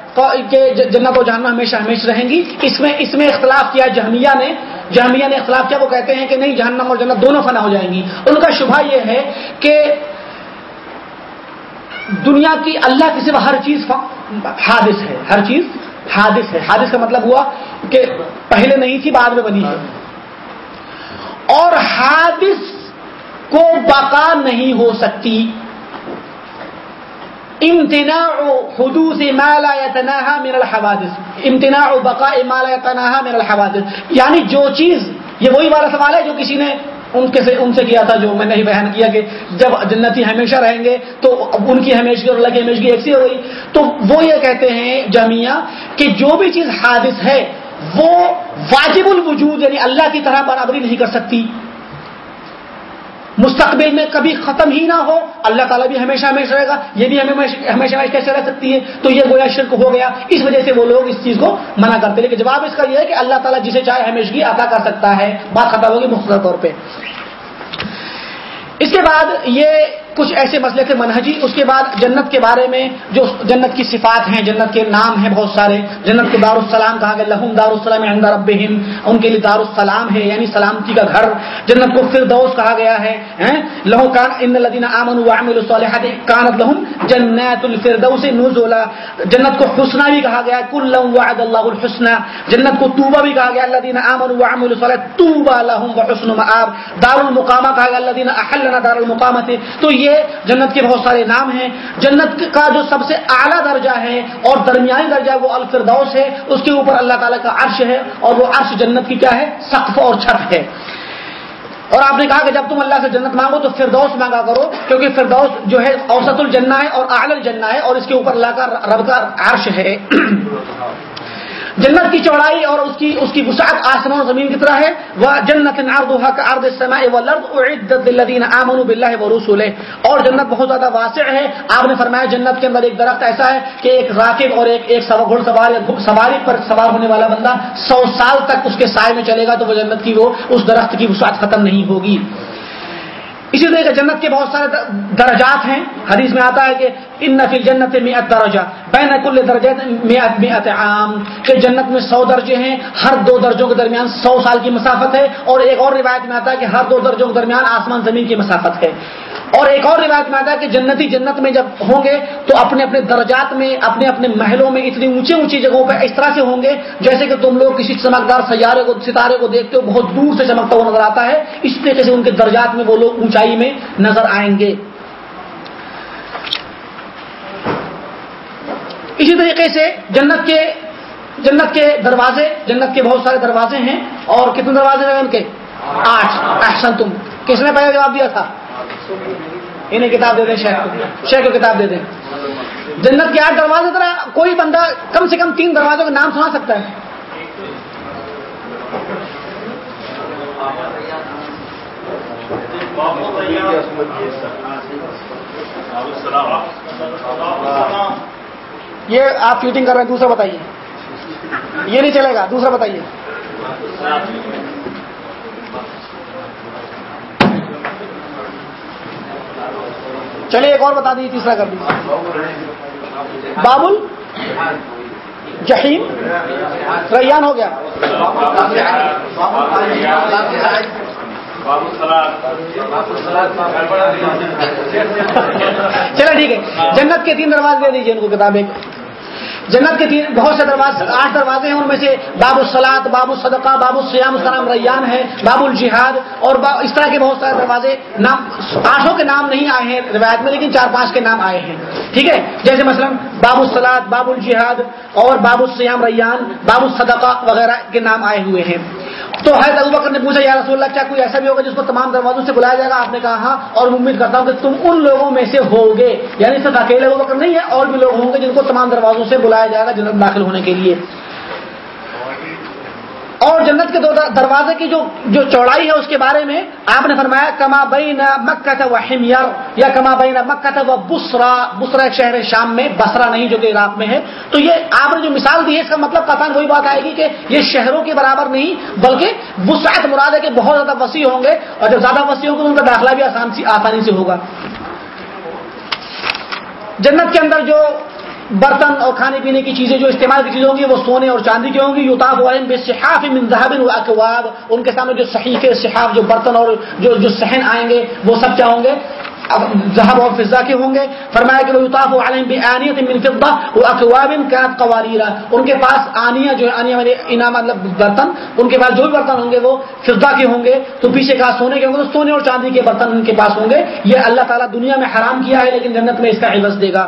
کہ جنت و جہنم ہمیشہ ہمیشہ رہیں گی۔ اس میں اس میں اختلاف کیا جہمیہ نے جہمیہ نے اختلاف کیا، وہ کہتے ہیں کہ نہیں، جہنم اور جنت دونوں فنا ہو جائیں گی۔ ان کا شبہ یہ ہے کہ دنیا کی اللہ کی صرف ہر چیز حادث ہے، ہر چیز حادث ہے۔ حادث کا مطلب ہوا کہ پہلے نہیں تھی، بعد میں بنی ہے۔ اور حادث کو بقا نہیں ہو سکتی۔ امتناع حدوث ما لا يتناهى من الحوادث۔ امتناع بقاء ما لا يتناهى من الحوادث۔ یعنی جو چیز، یہ وہی والا سوال ہے جو کسی نے ان کے سے ان سے کیا تھا جو میں نے ہی بیان کیا کہ جب جنتی ہمیشہ رہیں گے تو ان کی ہمیشگی اور اللہ کی ہمیشگی ایک سی ہو گئی۔ تو وہ یہ کہتے ہیں جامعہ کہ جو بھی چیز حادث ہے وہ واجب الوجود یعنی اللہ کی طرح برابری نہیں کر سکتی۔ مستقبل میں کبھی ختم ہی نہ ہو، اللہ تعالیٰ بھی ہمیشہ ہمیشہ رہے گا، یہ بھی ہمیشہ ہمیشہ کیسے رہ سکتی ہے؟ تو یہ گویا شرک ہو گیا۔ اس وجہ سے وہ لوگ اس چیز کو منع کرتے لیکن جواب اس کا یہ ہے کہ اللہ تعالیٰ جسے چاہے ہمیشگی عطا کر سکتا ہے۔ بات ختم ہوگی مختصر طور پہ۔ اس کے بعد یہ کچھ ایسے مسئلے تھے منہجی، اس کے بعد جنت کے بارے میں جو جنت کی صفات ہیں، جنت کے نام ہیں بہت سارے، جنت کو دار السلام کہا گیا، لہم دار السلام عند ربہم، ان کے لیے دار السلام ہے یعنی سلامتی کا گھر، جنت کو فردوس کہا گیا ہے لہو کان، ان الذين امنوا وعملوا الصالحات كانت لهم جنات الفردوس نزلا، جنت کو حسنا بھی کہا گیا کل وعد الله الحسنى جنت کو توبہ بھی کہا گیا الذين امنوا وعملوا الصالحات توبى لهم وحسن مآب دار المقامہ کہا گیا الذين احلنا دار المقامه تو یہ جنت کے بہت سارے نام ہیں۔ جنت کا جو سب سے اعلیٰ درجہ ہے اور درمیانی درجہ وہ الفردوس ہے۔ اس کے اوپر اللہ تعالیٰ کا عرش ہے اور وہ عرش جنت کی کیا ہے؟ سقف اور چھت ہے۔ اور آپ نے کہا کہ جب تم اللہ سے جنت مانگو تو فردوس مانگا کرو، کیونکہ فردوس جو ہے اوسط الجنہ ہے اور اعلی الجنہ ہے اور اس کے اوپر اللہ کا رب کا عرش ہے۔ جنت کی چوڑائی اور اس کی اس کی وسعت آسمان و زمین کی طرح ہے. وہ جنت کا ارد السماء والارض اعدت للذین آمنوا بالله ورسوله اور جنت بہت زیادہ واسع ہے. آپ نے فرمایا جنت کے اندر ایک درخت ایسا ہے کہ ایک راکب اور ایک ایک گھڑ سوار یا سواری پر سوار ہونے والا بندہ سو سال تک اس کے سائے میں چلے گا تو وہ جنت کی وہ اس درخت کی وسعت ختم نہیں ہوگی. اسی طرح جنت کے بہت سارے درجات ہیں. حدیث میں آتا ہے کہ ان نفل جنت میں درجہ، بین کل درجہ عام۔ کہ جنت میں سو درجے ہیں، ہر دو درجوں کے درمیان سو سال کی مسافت ہے۔ اور ایک اور روایت میں آتا ہے کہ ہر دو درجوں کے درمیان آسمان زمین کی مسافت ہے۔ اور ایک اور روایت میں آتا ہے کہ جنتی جنت میں جب ہوں گے، تو اپنے اپنے درجات میں، اپنے اپنے محلوں میں اتنی اونچی اونچی جگہوں پہ اس طرح سے ہوں گے، جیسے کہ تم لوگ کسی چمکدار سیارے کو ستارے کو دیکھتے ہو، بہت دور سے چمکتا ہوا نظر آتا ہے۔ اس طریقے سے ان کے درجات میں وہ لوگ اونچائی میں نظر آئیں گے۔ اسی طریقے سے جنت کے جنت کے دروازے، جنت کے بہت سارے دروازے ہیں اور کتنے دروازے ہیں ان کے؟ آٹھ۔ احسن تم کس نے پہلے جواب دیا تھا؟ انہیں کتاب دے دیں، شیخ کو۔ شیخ کو کتاب دے دیں۔ جنت کے آٹھ دروازے طرح کوئی بندہ کم سے کم تین دروازوں کا نام سنا سکتا ہے۔ یہ آپ چیٹنگ کر رہے ہیں، دوسرا بتائیے۔ یہ نہیں چلے گا، دوسرا بتائیے۔ چلیے ایک اور بتا دیجیے، تیسرا کر دیجیے۔ بابل؟ جہیم ریان ہو گیا۔ چلو ٹھیک ہے۔ جنت کے تین دروازے دے دیجیے ان کو کتاب ایک۔ جنت کے تین بہت سے دروازے آٹھ دروازے ہیں ان میں سے باب السلاد باب الصدقہ باب السیام السلام ریان ہے باب الجہاد اور اس طرح کے بہت سارے دروازے۔ نام آٹھوں کے نام نہیں آئے ہیں روایت میں لیکن چار پانچ کے نام آئے ہیں۔ ٹھیک ہے؟ جیسے مثلا باب السلاد باب الجہاد اور باب السیام ریان باب الصدقہ وغیرہ کے نام آئے ہوئے ہیں۔ تو حید ابوبکر نے پوچھا، یا رسول اللہ، کیا کوئی ایسا بھی ہوگا جس کو تمام دروازوں سے بلایا جائے گا؟ آپ نے کہا ہاں. اور امید کرتا ہوں کہ تم ان لوگوں میں سے ہوگے یعنی صرف اکیلے ابوبکر نہیں ہے، اور بھی لوگ ہوں گے جن کو تمام دروازوں سے بلایا جائے گا جنت داخل ہونے کے لیے۔ اور جنت کے دروازے کی جو جو چوڑائی ہے اس کے بارے میں آپ نے فرمایا، کما بین مکہ تھا وہ یا کما بین مکہ تھا وہ بسرا بسرا ایک شہر شام میں، بسرا نہیں جو کہ عراق میں ہے۔ تو یہ آپ نے جو مثال دی ہے، اس کا مطلب پتہ وہی بات آئے گی کہ یہ شہروں کے برابر نہیں، بلکہ وسعت مراد ہے کہ بہت زیادہ وسیع ہوں گے اور جب زیادہ وسیع ہوں گے ان کا داخلہ بھی آسان آسانی سے ہوگا۔ جنت کے اندر جو برتن اور کھانے پینے کی چیزیں جو استعمال کی چیزیں ہوں گی وہ سونے اور چاندی کی ہوں گی یوتاف والن بے صحاف منظہب اقواب ان کے سامنے جو صحیفے، صحاف، جو برتن اور جو جو صحن آئیں گے، وہ سب کیا ہوں گے؟ ذہب اور فضا کے ہوں گے۔ فرمایا کہ وہ یوتاف عالم بآنیت من فضہ وہ اقواب کانت قواریرا ان کے پاس آنیا جو ہے آنیا والے یعنی انعام مطلب برتن، ان کے پاس جو بھی برتن ہوں گے وہ فضا کے ہوں گے۔ تو پیچھے کہا سونے کے ہوں گے، تو سونے اور چاندی کے برتن ان کے پاس ہوں گے۔ یہ اللہ تعالیٰ دنیا میں حرام کیا ہے، لیکن جنت میں اس کا عوض دے گا۔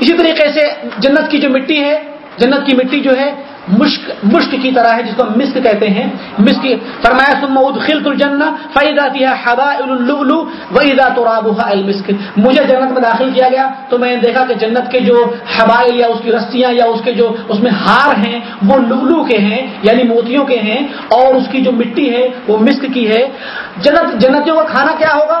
اسی طریقے سے جنت کی جو مٹی ہے، جنت کی مٹی جو ہے، مشک مشک کی طرح ہے، جس کو مسک کہتے ہیں۔ مسک فرمایا، ثم ادخلت الجنہ فاذا فيها حبائل اللؤلؤ واذا ترابها المسك مجھے جنت میں داخل کیا گیا تو میں نے دیکھا کہ جنت کے جو حبائل یا اس کی رسیاں یا اس کے جو اس میں ہار ہیں، وہ لؤلؤ کے ہیں یعنی موتیوں کے ہیں، اور اس کی جو مٹی ہے، وہ مسک کی ہے۔ جنت، جنتیوں کا کھانا کیا ہوگا؟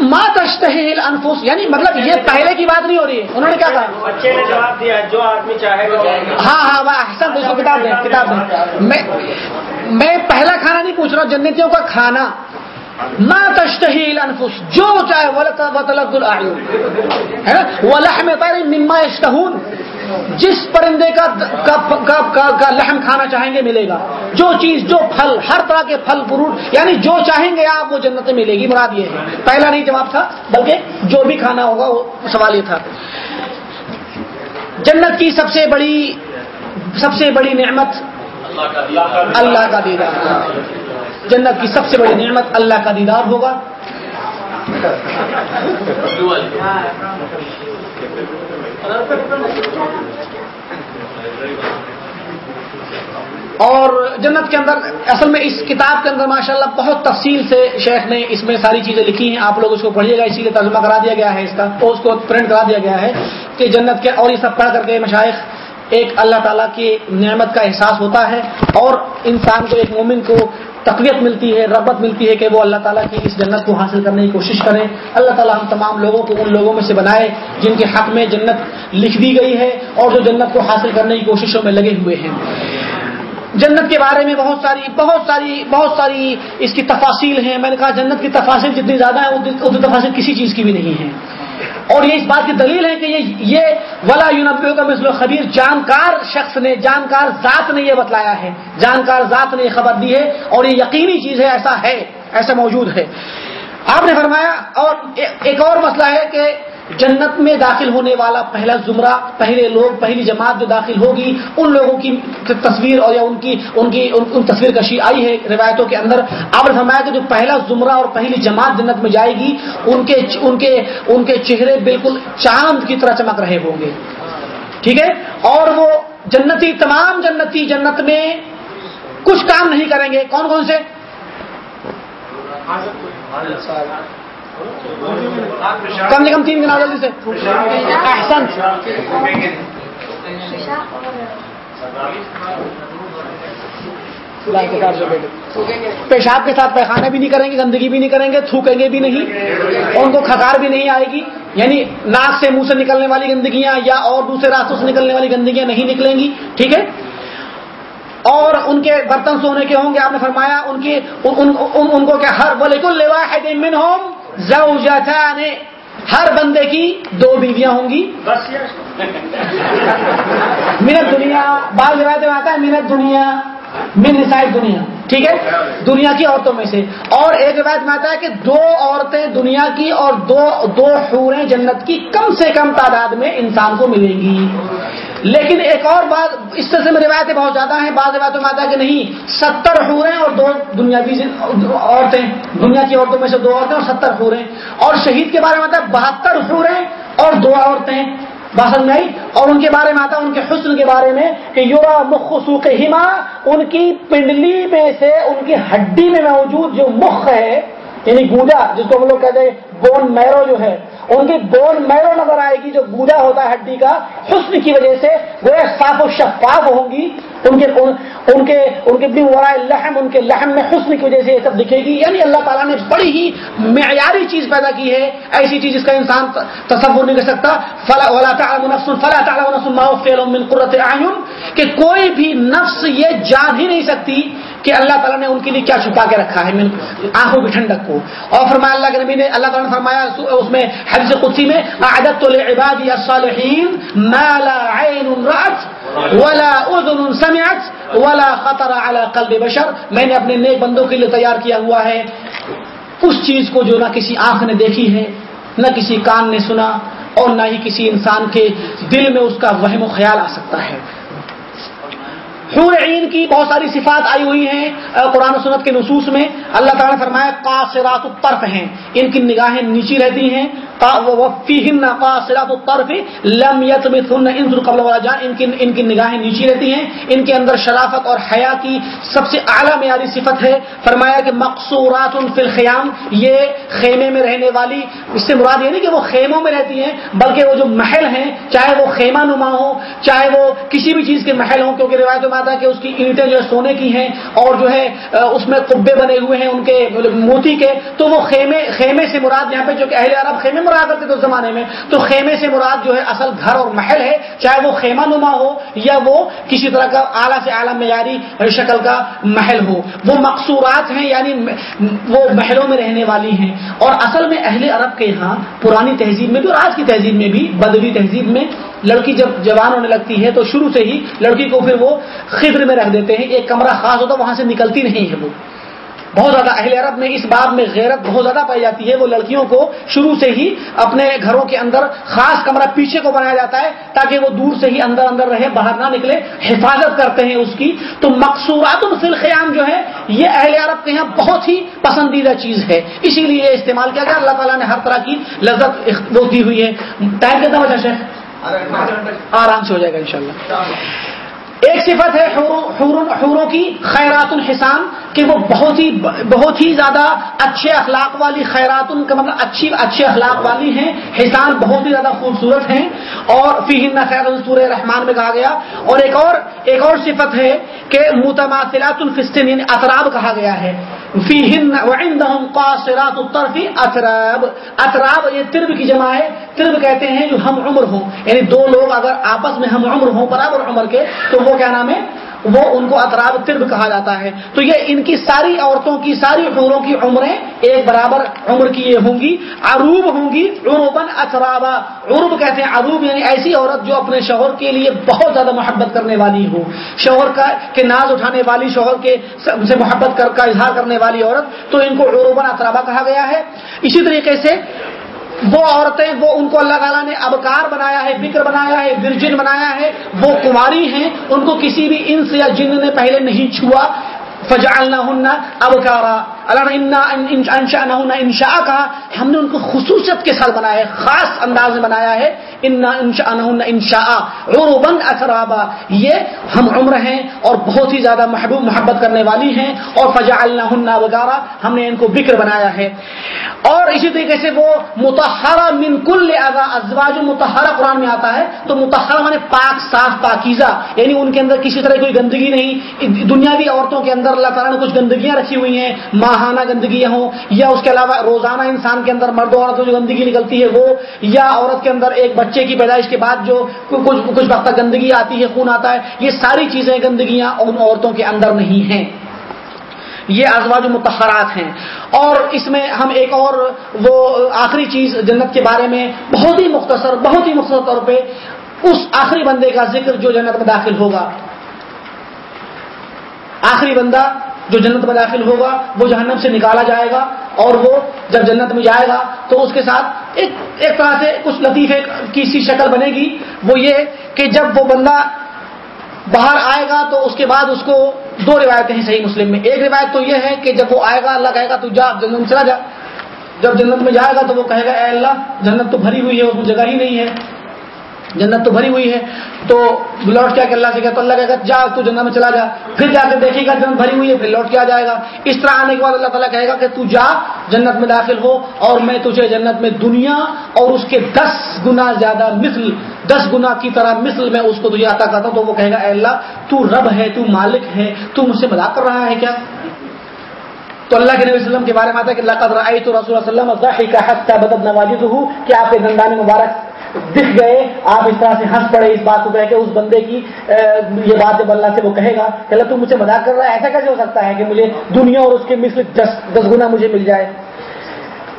ماں تشتہل انفوس یعنی مطلب یہ پہلے کی بات نہیں ہو رہی ہے۔ انہوں نے کیا کہا؟ بچے نے جواب دیا جو آدمی چاہے گا ہاں ہاں وہ احسن کو کتاب دیں کتاب دیں۔ میں میں پہلا کھانا نہیں پوچھ رہا ہوں جنتیوں کا کھانا۔ ماں تشتہیل انفس جو چاہے وطلب ہے نا؟ وہ لحم طیر مما یشتہون۔ جس پرندے کا کا, کا, کا, کا لحم کھانا چاہیں گے ملے گا۔ جو چیز جو پھل ہر طرح کے پھل فروٹ یعنی جو چاہیں گے آپ وہ جنت ملے گی۔ مراد یہ ہے۔ پہلا نہیں جواب تھا بلکہ جو بھی کھانا ہوگا وہ سوال یہ تھا۔ جنت کی سب سے بڑی سب سے بڑی نعمت اللہ کا دیدار۔ جنت کی سب سے بڑی نعمت اللہ کا دیدار ہوگا۔ ہاں۔ اور جنت کے اندر، اصل میں اس کتاب کے اندر ماشاءاللہ بہت تفصیل سے شیخ نے اس میں ساری چیزیں لکھی ہیں۔ آپ لوگ اس کو پڑھیے گا، اسی لیے ترجمہ کرا دیا گیا ہے اس کا، اور اس کو پرنٹ کرا دیا گیا ہے کہ جنت کے، اور یہ سب پڑھ کر کے مشائق ایک اللہ تعالیٰ کی نعمت کا احساس ہوتا ہے اور انسان کو، ایک مومن کو تقویت ملتی ہے، رغبت ملتی ہے کہ وہ اللہ تعالیٰ کی اس جنت کو حاصل کرنے کی کوشش کریں۔ اللہ تعالیٰ ہم تمام لوگوں کو ان لوگوں میں سے بنائے جن کے حق میں جنت لکھ دی گئی ہے اور جو جنت کو حاصل کرنے کی کوششوں میں لگے ہوئے ہیں۔ جنت کے بارے میں بہت ساری بہت ساری بہت ساری اس کی تفاصیل ہیں۔ میں نے کہا جنت کی تفاصیل جتنی زیادہ ہیں، اتنی تفاصیل کسی چیز کی بھی نہیں ہے اور یہ اس بات کی دلیل ہے کہ یہ ولا یونبیوں کا مثل خبیر جانکار شخص نے، جانکار ذات نے یہ بتلایا ہے۔ جانکار ذات نے یہ خبر دی ہے اور یہ یقینی چیز ہے، ایسا ہے، ایسا موجود ہے۔ آپ نے فرمایا اور ایک اور مسئلہ ہے کہ جنت میں داخل ہونے والا پہلا زمرہ، پہلے لوگ، پہلی جماعت جو داخل ہوگی، ان لوگوں کی تصویر اور یا ان کی ان کی، ان تصویر کشی آئی ہے روایتوں کے اندر۔ آپ نے فرمایا کہ جو پہلا زمرہ اور پہلی جماعت جنت میں جائے گی، ان کے ان کے ان کے چہرے بالکل چاند کی طرح چمک رہے ہوں گے۔ ٹھیک ہے؟ اور وہ جنتی، تمام جنتی جنت میں کچھ کام نہیں کریں گے۔ کون کون سے؟ کم سے کم تین گنا جلدی سے۔ احسن۔ پیشاب کے ساتھ پیخانے بھی نہیں کریں گے، گندگی بھی نہیں کریں گے، تھوکیں گے بھی نہیں اور ان کو کھکار بھی نہیں آئے گی۔ یعنی ناک سے منہ سے نکلنے والی گندگیاں یا اور دوسرے راستوں سے نکلنے والی گندگیاں نہیں نکلیں گی، ٹھیک ہے؟ اور ان کے برتن سونے کے ہوں گے، آپ نے فرمایا، ان کی، ان کو کیا ہر بولے کل ہوم زوجتان ہر بندے کی دو بیویاں ہوں گی۔ منت دنیا بعض روایت میں آتا ہے منت دنیا۔ من نسائد دنیا ٹھیک ہے؟ دنیا کی عورتوں میں سے۔ اور ایک روایت میں آتا ہے کہ دو عورتیں دنیا کی اور دو دو حوریں جنت کی کم سے کم تعداد میں انسان کو ملیں گی۔ لیکن ایک اور بات اس سلسلے میں روایتیں بہت زیادہ ہیں۔ بعض روایتوں میں آتا ہے کہ نہیں ستر حوریں اور دو دنیا کی عورتیں دنیا کی عورتوں میں سے دو عورتیں اور ستر حوریں۔ اور شہید کے بارے میں آتا ہے بہتر حوریں اور دو عورتیں۔ باسن میں اور ان کے بارے میں آتا ہے، ان کے حسن کے بارے میں کہ یورا مخ سوکھما ان کی پنڈلی میں سے، ان کی ہڈی میں موجود جو مخ ہے یعنی گوجا، جس کو ہم لوگ کہتے ہیں، بون میرو جو ہے ان کی بون میرو نظر آئے گی جو گودا ہوتا ہے ہڈی کا، حسن کی وجہ سے وہ صاف و شفاف ہوں گی۔ ان کے ان کے ان کے لحم، ان کے لحم میں حسن کی وجہ سے یہ سب دکھے گی۔ یعنی اللہ تعالیٰ نے بڑی ہی معیاری چیز پیدا کی ہے۔ ایسی چیز جس کا انسان تصور نہیں کر سکتا۔ فلا تعالیٰ کہ کوئی بھی نفس یہ جان ہی نہیں سکتی کہ اللہ تعالیٰ نے ان کے لیے کیا چھپا کے رکھا ہے آنکھوں کی ٹھنڈک کو۔ اور فرمایا اللہ کے نبی نے اللہ تعالیٰ نے فرمایا اس میں حفظ قدسی میں عادت العبادی الصالحین ما لا عین رأت ولا اذن سمعت ولا خطر على قلب بشر۔ میں نے اپنے نیک بندوں کے لیے تیار کیا ہوا ہے۔ اس چیز کو جو نہ کسی آنکھ نے دیکھی ہے، نہ کسی کان نے سنا اور نہ ہی کسی انسان کے دل میں اس کا وہم و خیال آ سکتا ہے۔ حور عین کی بہت ساری صفات آئی ہوئی ہیں قرآن و سنت کے نصوص میں۔ اللہ تعالیٰ نے فرمایا، قاصرات الطرف ہیں۔ ان کی نگاہیں نیچی رہتی ہیں۔ قاصرات الطرف لم يتمثن قبل ولا جان۔ ان کی ان کی نگاہیں نیچی رہتی ہیں۔ ان کے اندر شرافت اور حیا کی سب سے اعلیٰ معیاری صفت ہے۔ فرمایا کہ مقصورات فی الخیام، یہ خیمے میں رہنے والی، اس سے مراد یہ نہیں کہ وہ خیموں میں رہتی ہیں، بلکہ وہ جو محل ہیں، چاہے وہ خیمہ نما ہو، چاہے وہ کسی بھی چیز کے محل ہوں، کیونکہ روایت میں آتا ہے کہ اس کی اینٹیں جو ہے سونے کی ہیں اور جو ہے اس میں قبے بنے ہوئے ہیں ان کے موتی کے۔ تو وہ خیمے خیمے سے مراد یہاں پہ، جو کہ اہل عرب خیمے مراد کرتے تھے اس زمانے میں، تو خیمے سے مراد جو ہے اصل گھر اور محل ہے، چاہے وہ خیمہ نما ہو یا وہ کسی طرح کا اعلیٰ سے اعلیٰ معیاری شکل کا محل ہو۔ وہ مقصورات ہیں یعنی وہ محلوں میں رہنے والی ہیں۔ اور اصل میں اہل عرب کے یہاں پرانی تہذیب میں بھی اور آج کی تہذیب میں بھی، بدوی تہذیب میں لڑکی جب جوان ہونے لگتی ہے تو شروع سے ہی لڑکی کو پھر وہ خدر میں رکھ دیتے ہیں، ایک کمرہ خاص ہوتا وہاں سے نکلتی نہیں ہے وہ۔ بہت زیادہ اہل عرب میں اس بات میں غیرت بہت زیادہ پائی جاتی ہے، وہ لڑکیوں کو شروع سے ہی اپنے گھروں کے اندر خاص کمرہ پیچھے کو بنایا جاتا ہے تاکہ وہ دور سے ہی اندر اندر رہے، باہر نہ نکلے، حفاظت کرتے ہیں اس کی۔ تو مقصورات الخیام جو ہے یہ اہل عرب کے یہاں بہت ہی پسندیدہ چیز ہے۔ اسی لیے یہ استعمال کیا گیا۔ اللہ تعالیٰ نے ہر طرح کی لذت وہ دی ہوئی ہے۔ ٹائم کتنا بچا شیخ؟ آرام سے ہو جائے گا انشاءاللہ۔ ایک صفت ہے حوروں کی خیرات الحسان، کہ وہ بہت ہی بہت ہی زیادہ اچھے اخلاق والی خیرات کا مطلب اچھی اچھے اخلاق والی ہیں، حسان بہت ہی زیادہ خوبصورت ہیں۔ اور فی ہند خیر سورہ رحمان میں کہا گیا۔ اور ایک اور ایک اور صفت ہے کہ متماثلات الفسطین یعنی اطراب کہا گیا ہے۔ فی ہند قاصرات الطرف اطراب۔ اطراب یہ ترب کی جمع ہے۔ ترب کہتے ہیں جو ہم عمر ہوں۔ یعنی دو لوگ اگر آپس میں ہم عمر ہوں، برابر عمر کے، تو وہ کیا نام ہے؟ وہ ان کو اطراب ترب کہا جاتا ہے۔ تو یہ ان کی ساری عورتوں کی، ساری عمروں کی عمریں ایک برابر عمر کی یہ ہوں گی۔ عروب ہوں گی عروبن اطرابا۔ عروب کہتے ہیں عروب یعنی ایسی عورت جو اپنے شوہر کے لیے بہت زیادہ محبت کرنے والی ہو۔ شوہر کا، کے ناز اٹھانے والی، شوہر کے سے محبت کر، کا اظہار کرنے والی عورت۔ تو ان کو عروبن اطرابا کہا گیا ہے۔ اسی طریقے سے وہ عورتیں، وہ ان کو اللہ تعالیٰ نے ابکار بنایا ہے بکر بنایا ہے، ورجن بنایا ہے، وہ کماری ہیں، ان کو کسی بھی انس یا جن نے پہلے نہیں چھوا فجعلناهن ابکارا۔ اللہ نے انشاء کہا ہم نے ان کو خصوصیت کے ساتھ بنایا ہے، خاص انداز میں بنایا ہے۔ انشاء عربا اثرابا یہ ہم عمر ہیں اور بہت ہی زیادہ محبوب، محبت کرنے والی ہیں۔ اور فجعلناهن ابکارا ہم نے ان کو بکر بنایا ہے۔ اور اسی طریقے سے وہ متحرہ من کل اذا، ازواج متحرہ قرآن میں آتا ہے۔ تو متحرہ مانے پاک، صاف، پاکیزہ۔ یعنی ان کے اندر کسی طرح کوئی گندگی نہیں۔ دنیاوی عورتوں کے اندر اللہ تعالیٰ نے کچھ گندگیاں رکھی ہوئی ہیں۔ ماہانہ گندگیاں ہوں، یا اس کے علاوہ روزانہ انسان کے اندر مرد و عورت جو گندگی نکلتی ہے وہ، یا عورت کے اندر ایک بچے کی پیدائش کے بعد جو کچھ کچھ وقت گندگی آتی ہے، خون آتا ہے، یہ ساری چیزیں گندگیاں ان عورتوں کے اندر نہیں ہیں۔ یہ ازواج متحرات ہیں۔ اور اس میں ہم ایک اور وہ آخری چیز جنت کے بارے میں بہت ہی مختصر، بہت ہی مختصر طور پہ اس آخری بندے کا ذکر جو جنت میں داخل ہوگا۔ آخری بندہ جو جنت میں داخل ہوگا، وہ جہنم سے نکالا جائے گا اور وہ جب جنت میں جائے گا، تو اس کے ساتھ ایک ایک طرح سے کچھ لطیفے کی سی شکل بنے گی۔ وہ یہ کہ جب وہ بندہ باہر آئے گا، تو اس کے بعد اس کو دو روایتیں ہیں صحیح مسلم میں۔ ایک روایت تو یہ ہے کہ جب وہ آئے گا، اللہ کہے گا، تو جا، جنت میں چلا جا۔ جب جنت میں جائے گا، تو وہ کہے گا، اے اللہ، جنت تو بھری ہوئی ہے اس میں جگہ ہی نہیں ہے۔ جنت تو بھری ہوئی ہے۔ تو لوٹ کیا کہ اللہ سے تو اللہ کہے گا جا، تو جنت میں چلا جا۔ پھر جا کے دیکھے گا جنت بھری ہوئی ہے، پھر لوٹ کیا جائے گا۔ اس طرح آنے کے بعد اللہ تعالیٰ کہے گا کہ تو جا، جنت میں داخل ہو اور میں تجھے جنت میں دنیا اور اس کے دس گنا زیادہ مثل، دس گنا کی طرح مثل میں اس کو تجھے عطا کرتا ہوں۔ تو وہ کہے گا، اے اللہ، تو رب ہے، تو مالک ہے، تو مجھ سے مذاق کر رہا ہے کیا؟ تو اللہ کے نبی وسلم کے بارے میں آتا ہے کہ اللہ قدر آئی تو رسول اللہ وسلم کا حق بدد نوازی ہوں کہ آپ کے دندان مبارک دکھ گئے، آپ اس طرح سے ہنس پڑے، اس بات کو کہہ کے اس بندے کی یہ بات جب اللہ سے وہ کہے گا، کہ اللہ تم مجھے مذاق کر رہا ہے، ایسا کیسے ہو سکتا ہے کہ مجھے دنیا اور اس کے مثل دس گنا مجھے مل جائے؟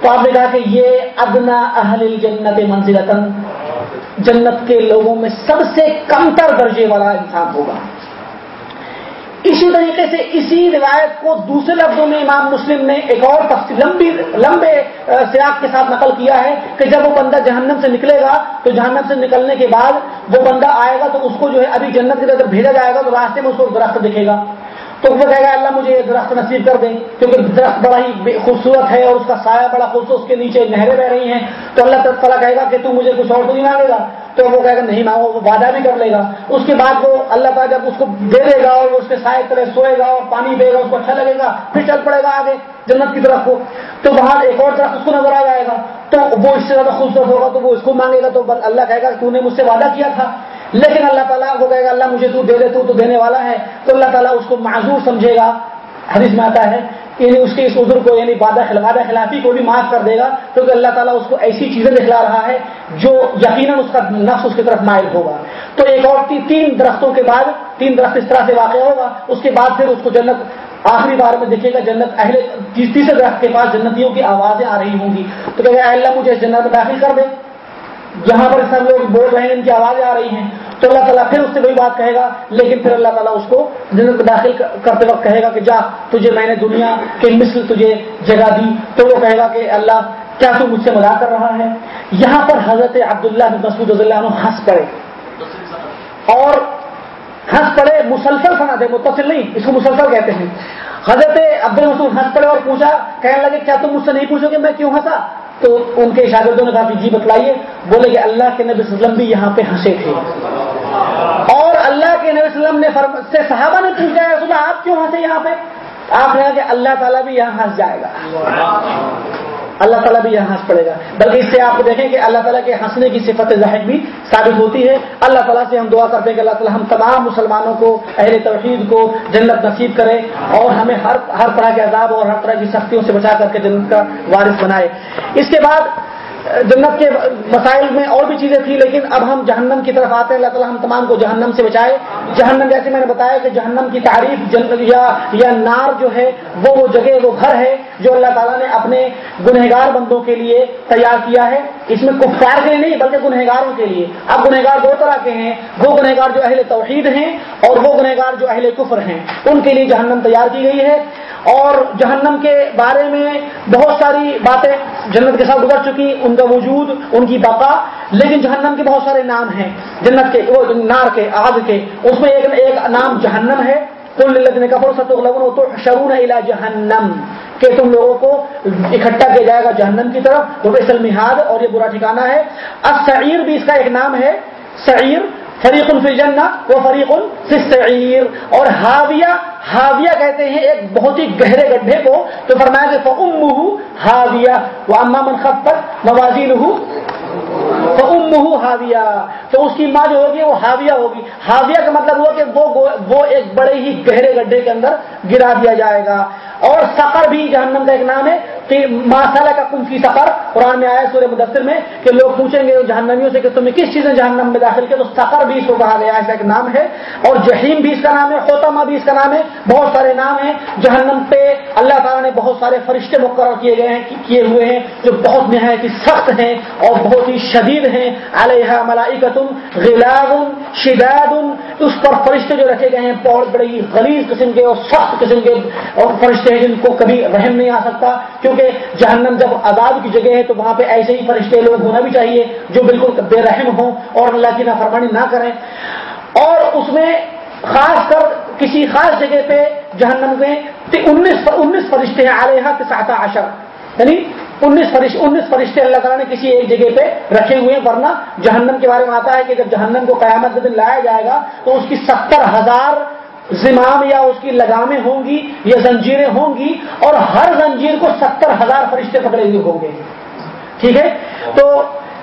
تو آپ نے کہا کہ یہ ادنا اہل جنت منزل جنت کے لوگوں میں سب سے کم تر درجے والا انسان ہوگا۔ اسی طریقے سے اسی روایت کو دوسرے لفظوں میں امام مسلم نے ایک اور لمبی لمبے سیاق کے ساتھ نقل کیا ہے کہ جب وہ بندہ جہنم سے نکلے گا، تو جہنم سے نکلنے کے بعد وہ بندہ آئے گا تو اس کو جو ہے ابھی جنت کی طرف بھیجا جائے گا تو راستے میں اس کو درخت دکھے گا۔ تو وہ کہے گا، اللہ مجھے یہ درخت نصیب کر دیں کیونکہ درخت بڑا ہی خوبصورت ہے اور اس کا سایہ بڑا خوبصورت، اس کے نیچے نہریں بہ رہی ہیں۔ تو اللہ تعالیٰ کہے گا کہ تو مجھے کچھ اور تو نہیں مانگے گا۔ تو وہ کہے گا، نہیں مانگو، وہ وعدہ بھی کر لے گا۔ اس کے بعد وہ اللہ تعالیٰ جب اس کو دے دے گا اور اس کے سائے طرح سوئے گا اور پانی دے گا، اس کو اچھا لگے گا، پھر چل پڑے گا آگے جنت کی طرف کو۔ تو وہاں ایک اور طرف اس کو نظر آ جائے گا۔ تو وہ اس سے زیادہ خوبصورت ہوگا تو وہ اس کو مانگے گا۔ تو اللہ کہے گا کہ تو نے مجھ سے وعدہ کیا تھا۔ لیکن اللہ تعالیٰ وہ کہے گا، اللہ مجھے تو دے دے، تو دینے والا ہے۔ تو اللہ تعالیٰ اس کو معذور سمجھے گا۔ حدیث میں آتا ہے یعنی اس کے اس عذر کو یعنی وعدہ وعدہ خلافی کو بھی معاف کر دے گا، کیونکہ اللہ تعالیٰ اس کو ایسی چیزیں دکھلا رہا ہے جو یقیناً اس کا نفس اس کی طرف مائل ہوگا۔ تو ایک اور تین درختوں کے بعد، تین درخت اس طرح سے واقع ہوگا۔ اس کے بعد پھر اس کو جنت آخری بار میں دیکھے گا، جنت اہل تیسرے درخت کے پاس جنتیوں کی آوازیں آ رہی ہوں گی۔ تو کہ اللہ مجھے اس جنت میں داخل کر دے۔ جہاں پر سب لوگ بول رہے ہیں ان کی آوازیں آ رہی ہیں۔ تو اللہ تعالیٰ پھر اس سے وہی بات کہے گا، لیکن پھر اللہ تعالیٰ اس کو جنت میں داخل کرتے وقت کہے گا کہ جا، تجھے میں نے دنیا کے مثل تجھے جگہ دی۔ تو وہ کہے گا کہ اللہ، کیا تو مجھ سے مذاق کر رہا ہے؟ یہاں پر حضرت عبداللہ بن مسعود رضی اللہ عنہ ہنس پڑے۔ اور ہنس پڑے، مسلسل سنا دے، متصل نہیں، اس کو مسلسل کہتے ہیں۔ حضرت عبد المسود ہنس پڑے اور پوچھا، کہنے لگے، کیا تم مجھ سے نہیں پوچھو گے میں کیوں ہنسا؟ تو ان کے شاگردوں نے کہا کہ جی بتلائیے، بولے کہ اللہ کے نبی وسلم بھی یہاں پہ ہنسے تھے۔ اور اللہ کے نبی وسلم نے فرم... سے صحابہ نے پوچھا ہے آپ کیوں ہنسے یہاں پہ؟ آپ نے کہا کہ اللہ تعالیٰ بھی یہاں ہنس جائے گا۔ اللہ تعالیٰ بھی یہاں ہنس پڑے گا۔ بلکہ اس سے آپ کو دیکھیں کہ اللہ تعالیٰ کے ہنسنے کی صفت ظاہر بھی ثابت ہوتی ہے۔ اللہ تعالیٰ سے ہم دعا کرتے ہیں کہ اللہ تعالیٰ ہم تمام مسلمانوں کو، اہل توحید کو جنت نصیب کرے اور ہمیں ہر ہر طرح کے عذاب اور ہر طرح کی سختیوں سے بچا کر کے جنت کا وارث بنائے۔ اس کے بعد جنت کے مسائل میں اور بھی چیزیں تھیں، لیکن اب ہم جہنم کی طرف آتے ہیں۔ اللہ تعالیٰ ہم تمام کو جہنم سے بچائے۔ جہنم جیسے میں نے بتایا کہ جہنم کی تعریف یا یا نار جو ہے، وہ وہ جگہ، وہ گھر ہے جو اللہ تعالیٰ نے اپنے گنہگار بندوں کے لیے تیار کیا ہے۔ اس میں کفار کے لیے نہیں بلکہ گنہگاروں کے لیے۔ اب گنہگار دو طرح کے ہیں۔ وہ گنہگار جو اہل توحید ہیں اور وہ گنہگار جو اہل کفر ہیں۔ ان کے لیے جہنم تیار کی گئی ہے۔ اور جہنم کے بارے میں بہت ساری باتیں جنت کے ساتھ گزر چکی، ان کا وجود، ان کی بقا، لیکن جہنم کے بہت سارے نام ہیں۔ جنت کے، وہ نار کے، آگ کے۔ اس میں ایک ایک نام جہنم ہے۔ کل کپڑوں تو شرون علا جہنم کہ تم لوگوں کو اکٹھا کیا جائے گا جہنم کی طرف وہ سلمحاد اور یہ برا ٹھکانا ہے۔ اب سعیر بھی اس کا ایک نام ہے۔ سعیر، فریق الفی جنت وہ فریق الفیر اور ہاویہ ہاویہ کہتے ہیں ایک بہت ہی گہرے گڈھے کو۔ تو فرمایا کہ ہاویہ وہ اما من خط ہوں موازین ہاویہ تو اس کی ماں جو ہوگی وہ ہاویہ ہوگی۔ ہاویہ کا مطلب ہوا کہ وہ وہ ایک بڑے ہی گہرے گڈھے کے اندر گرا دیا جائے گا۔ اور سفر بھی جہنم کا ایک نام ہے۔ کہ ماسالہ کا کن کی سفر؟ قرآن میں آیا سورہ مدثر میں کہ لوگ پوچھیں گے جہنمیوں سے کہ تمہیں کس چیز نے جہنم میں داخل کیا؟ تو سفر بھی اس کو کہا گیا ایسا ایک نام ہے اور جہیم بھی اس کا نام ہے خوتما بھی اس کا نام ہے، بہت سارے نام ہیں۔ جہنم پہ اللہ تعالیٰ نے بہت سارے فرشتے مقرر کیے گئے ہیں، کیے ہوئے ہیں جو بہت نہایت ہی سخت ہیں اور بہت ہی شدید ہیں۔ علیہ ملائکتم غلاد شداد اس پر فرشتے جو رکھے گئے ہیں، بہت بڑی غلیظ قسم کے اور سخت قسم کے اور فرشتے ہیں جن کو کبھی رحم نہیں آ سکتا، کیونکہ جہنم جب آزاد کی جگہ ہے تو وہاں پہ ایسے ہی فرشتے لوگ ہونا بھی چاہیے جو بالکل بے رحم ہوں اور اللہ کی نافرمانی نہ کریں۔ اور اس میں خاص کر کسی خاص جگہ پہ جہنم میں انیس انیس فرشتے ہیں علیہ کے ساتھ عشر۔ یعنی انیس فرشتے انیس فرشتے اللہ تعالیٰ نے کسی ایک جگہ پہ رکھے ہوئے ہیں، ورنہ جہنم کے بارے میں آتا ہے کہ جب جہنم کو قیامت کے دن لایا جائے گا تو اس کی ستر ہزار زمام یا اس کی لگامیں ہوں گی یا زنجیریں ہوں گی اور ہر زنجیر کو ستر ہزار فرشتے پکڑے ہوئے ہوں گے۔ ٹھیک ہے؟ تو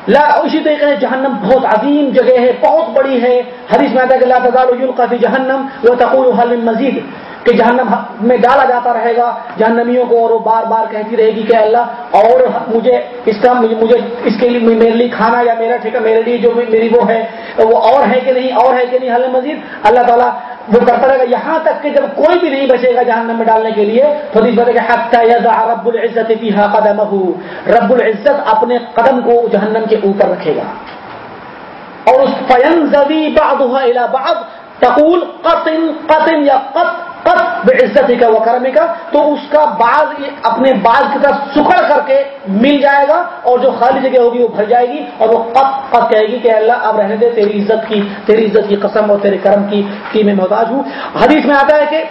اسی طریقے سے جہنم بہت عظیم جگہ ہے، بہت بڑی ہے۔ حدیث میں آتا ہے کہ لا تزال القافی جہنم وہ تقول حل مزید۔ کہ جہنم میں ڈالا جاتا رہے گا، جہنمیوں کو اور وہ بار بار کہتی رہے گی کہ اللہ، اور مجھے اس کا، مجھے اس کے لیے میرے لیے کھانا یا میرا ٹھیک میرے لیے جو میری وہ ہے، وہ اور ہے کہ نہیں، اور ہے کہ نہیں حل مزید، اللہ تعالیٰ وہ کرتا رہے گا۔ یہاں تک کہ جب کوئی بھی نہیں بچے گا جہنم میں ڈالنے کے لیے، تو رب العزت رب العزت اپنے قدم کو جہنم کے اوپر رکھے گا۔ اور اس فین زبی بعد تقول قطن قطن یا قط بے عزت کا وہ کرنے کا تو اس کا بعض اپنے بعض کی طرف سکڑ کر کے مل جائے گا اور جو خالی جگہ ہوگی وہ بھر جائے گی اور وہ قط قط کہے گی کہ اللہ، اب رہنے دے، تیری عزت کی، تیری عزت کی قسم اور تیرے کرم کی کی میں محتاج ہوں۔ حدیث میں آتا ہے کہ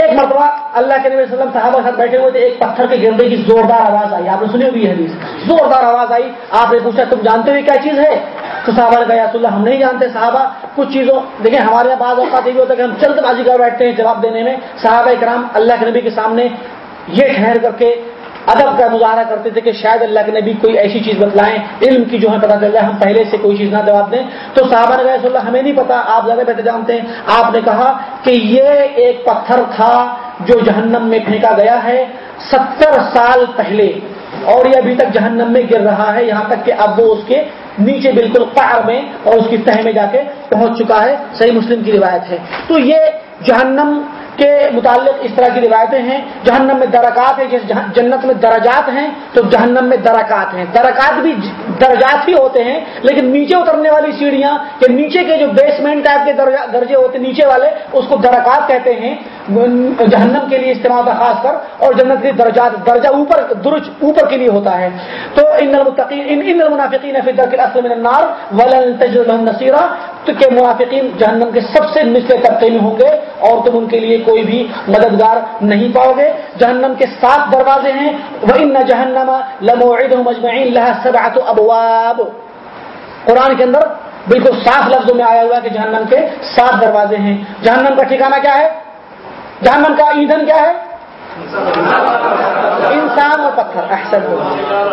ایک مرتبہ اللہ کے نبی وسلم صحابہ کے ساتھ بیٹھے ہوئے تھے، ایک پتھر کے گرنے کی زوردار آواز آئی۔ آپ نے سنی ہوئی حدیث؟ زوردار آواز آئی۔ آپ نے پوچھا، تم جانتے ہوئے کیا چیز ہے؟ تو صحابہ نے کہا اللہ، ہم نہیں جانتے صحابہ، کچھ چیزوں دیکھیں، ہمارے یہاں بعض اوقات یہ ہوتا ہے کہ ہم چلد بازی کر بیٹھتے ہیں جواب دینے میں۔ صحابہ کرام اللہ کے نبی کے سامنے یہ ٹھہر کر کے ادب کا مظاہرہ کرتے تھے کہ شاید اللہ کے نبی کوئی ایسی چیز بتلائیں، علم کی جو ہے پتا چل جائے ہم پہلے سے کوئی چیز نہ جواب دیں۔ تو صحابہ نے کہا اللہ، ہمیں نہیں پتا آپ زیادہ بہتر جانتے ہیں۔ آپ نے کہا کہ یہ ایک پتھر تھا جو جہنم میں پھینکا گیا ہے ستر سال پہلے اور یہ ابھی تک جہنم میں گر رہا ہے، یہاں تک کہ اب وہ اس کے نیچے بالکل قعر میں اور اس کی تہ میں جا کے پہنچ چکا ہے۔ صحیح مسلم کی روایت ہے۔ تو یہ جہنم کے متعلق اس طرح کی روایتیں ہیں۔ جہنم میں درکات ہے جیسے جنت میں درجات ہیں تو جہنم میں درکات ہیں۔ درکات بھی درجات ہی ہوتے ہیں، لیکن نیچے اترنے والی سیڑھیاں کہ نیچے کے جو بیسمنٹ ٹائپ کے درجے ہوتے ہیں، نیچے والے، اس کو درکات کہتے ہیں۔ جہنم کے لیے استعمال ہوتا خاص کر، اور جنت کے درجات، درجہ اوپر، درج اوپر کے لیے ہوتا ہے۔ تو ان ان المنافقین فی الاصل من النار، ولن تجد لهم نصيرا تو کہ منافقین جہنم کے سب سے نچلے طبقے میں ہوں گے، اور تم ان کے لیے کوئی بھی مددگار نہیں پاؤ گے۔ جہنم کے سات دروازے ہیں۔ وہ ان جہنم لموعدهم اجمعین، لها سبعه ابواب۔ قرآن کے اندر بالکل صاف لفظوں میں آیا ہوا کہ جہنم کے سات دروازے ہیں۔ جہنم کا ٹھکانا کیا ہے؟ جہنم کا ایندھن کیا ہے؟ انسان اور پتھر، احسن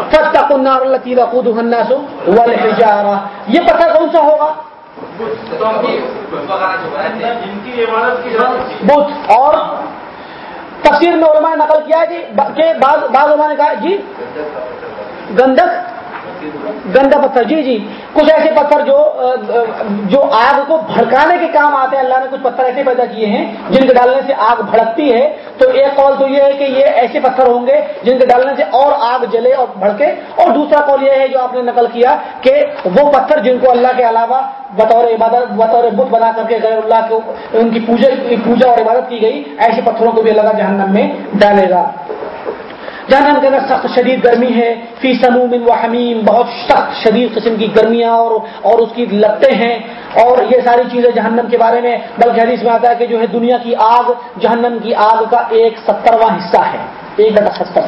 فتق النار التي وقودها الناس والحجارہ یہ پتھر کون سا ہوگا؟ بت۔ اور تفسیر میں علماء نے نقل کیا کہ بعض بعض علماء نے کہا جی گندک گندا پتھر جی جی۔ کچھ ایسے پتھر جو جو آگ کو بھڑکانے کے کام آتے ہیں، اللہ نے کچھ پتھر ایسے پیدا کیے ہیں جن کے ڈالنے سے آگ بھڑکتی ہے۔ تو ایک قول تو یہ ہے کہ یہ ایسے پتھر ہوں گے جن کے ڈالنے سے اور آگ جلے اور بھڑکے۔ اور دوسرا قول یہ ہے جو آپ نے نقل کیا کہ وہ پتھر جن کو اللہ کے علاوہ بطور عبادت، بطور بت بنا کر کے غیر اللہ کو ان کی پوجا اور عبادت کی گئی، ایسے پتھروں کو بھی اللہ جہنم میں ڈالے گا۔ جہنم کے اندر سخت شدید گرمی ہے، فی سموم و حمیم، بہت سخت شدید قسم کی گرمیاں اور اور اس کی لپٹیں ہیں۔ اور یہ ساری چیزیں جہنم کے بارے میں، بلکہ حدیث میں آتا ہے کہ جو ہے دنیا کی آگ، جہنم کی آگ کا ایک سترواں حصہ ہے۔ ایک گھنٹہ ستر۔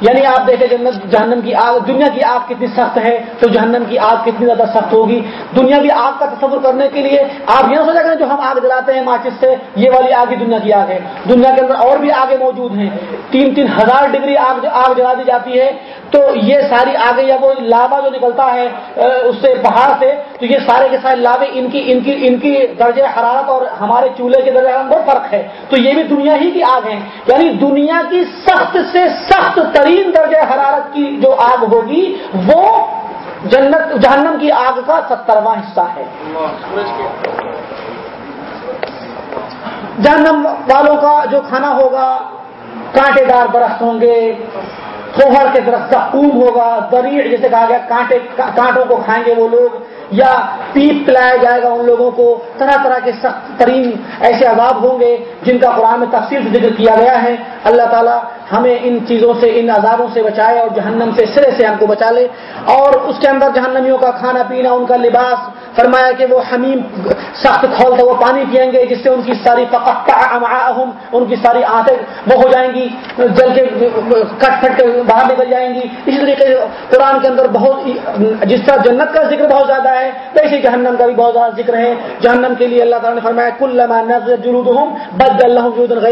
یعنی آپ دیکھیں جنت جہنم کی آگ دنیا کی آگ کتنی سخت ہے، تو جہنم کی آگ کتنی زیادہ سخت ہوگی۔ دنیا کی آگ کا تصور کرنے کے لیے آپ یہ سوچا کریں جو ہم آگ جلاتے ہیں ماچس سے، یہ والی آگ ہی دنیا کی آگ ہے۔ دنیا کے اندر اور بھی آگے موجود ہیں۔ تین تین ہزار ڈگری آگ آگ جلا دی جاتی ہے۔ تو یہ ساری آگے یا وہ لاوا جو نکلتا ہے اس سے پہاڑ سے، تو یہ سارے کے سارے لاوے ان کی ان کی ان کی درجہ حرارت اور ہمارے چولہے کے درجہ حرارت بہت فرق ہے۔ تو یہ بھی دنیا ہی کی آگ ہے۔ یعنی دنیا کی سخت سے سخت ترین درجہ حرارت کی جو آگ ہوگی، وہ جنت، جہنم کی آگ کا سترواں حصہ ہے۔ جہنم والوں کا جو کھانا ہوگا، کانٹے دار برس ہوں گے۔ کھوہر کے درخت کا اون ہوگا دریڑ جیسے کہا گیا، کانٹے، کانٹوں کو کھائیں گے وہ لوگ، یا پیپ پلایا جائے گا ان لوگوں کو، طرح طرح کے سخت ترین ایسے عذاب ہوں گے جن کا قرآن میں تفصیل سے ذکر کیا گیا ہے۔ اللہ تعالیٰ ہمیں ان چیزوں سے، ان عذابوں سے بچائے اور جہنم سے سرے سے ہم کو بچا لے۔ اور اس کے اندر جہنمیوں کا کھانا پینا، ان کا لباس فرمایا کہ وہ حمیم سخت کھول تھا وہ پانی پئیں گے، جس سے ان کی ساری ان کی ساری آنتیں وہ ہو جائیں گی، جل کے کٹ کٹ کے باہر نکل جائیں گی۔ اسی طریقے سے قرآن کے اندر بہت جس طرح جنت کا ذکر بہت زیادہ ہے، ویسے جہنم کا بھی بہت زیادہ ذکر ہے۔ جہنم کے لیے اللہ تعالیٰ نے فرمایا کل جلود ہوں بد اللہ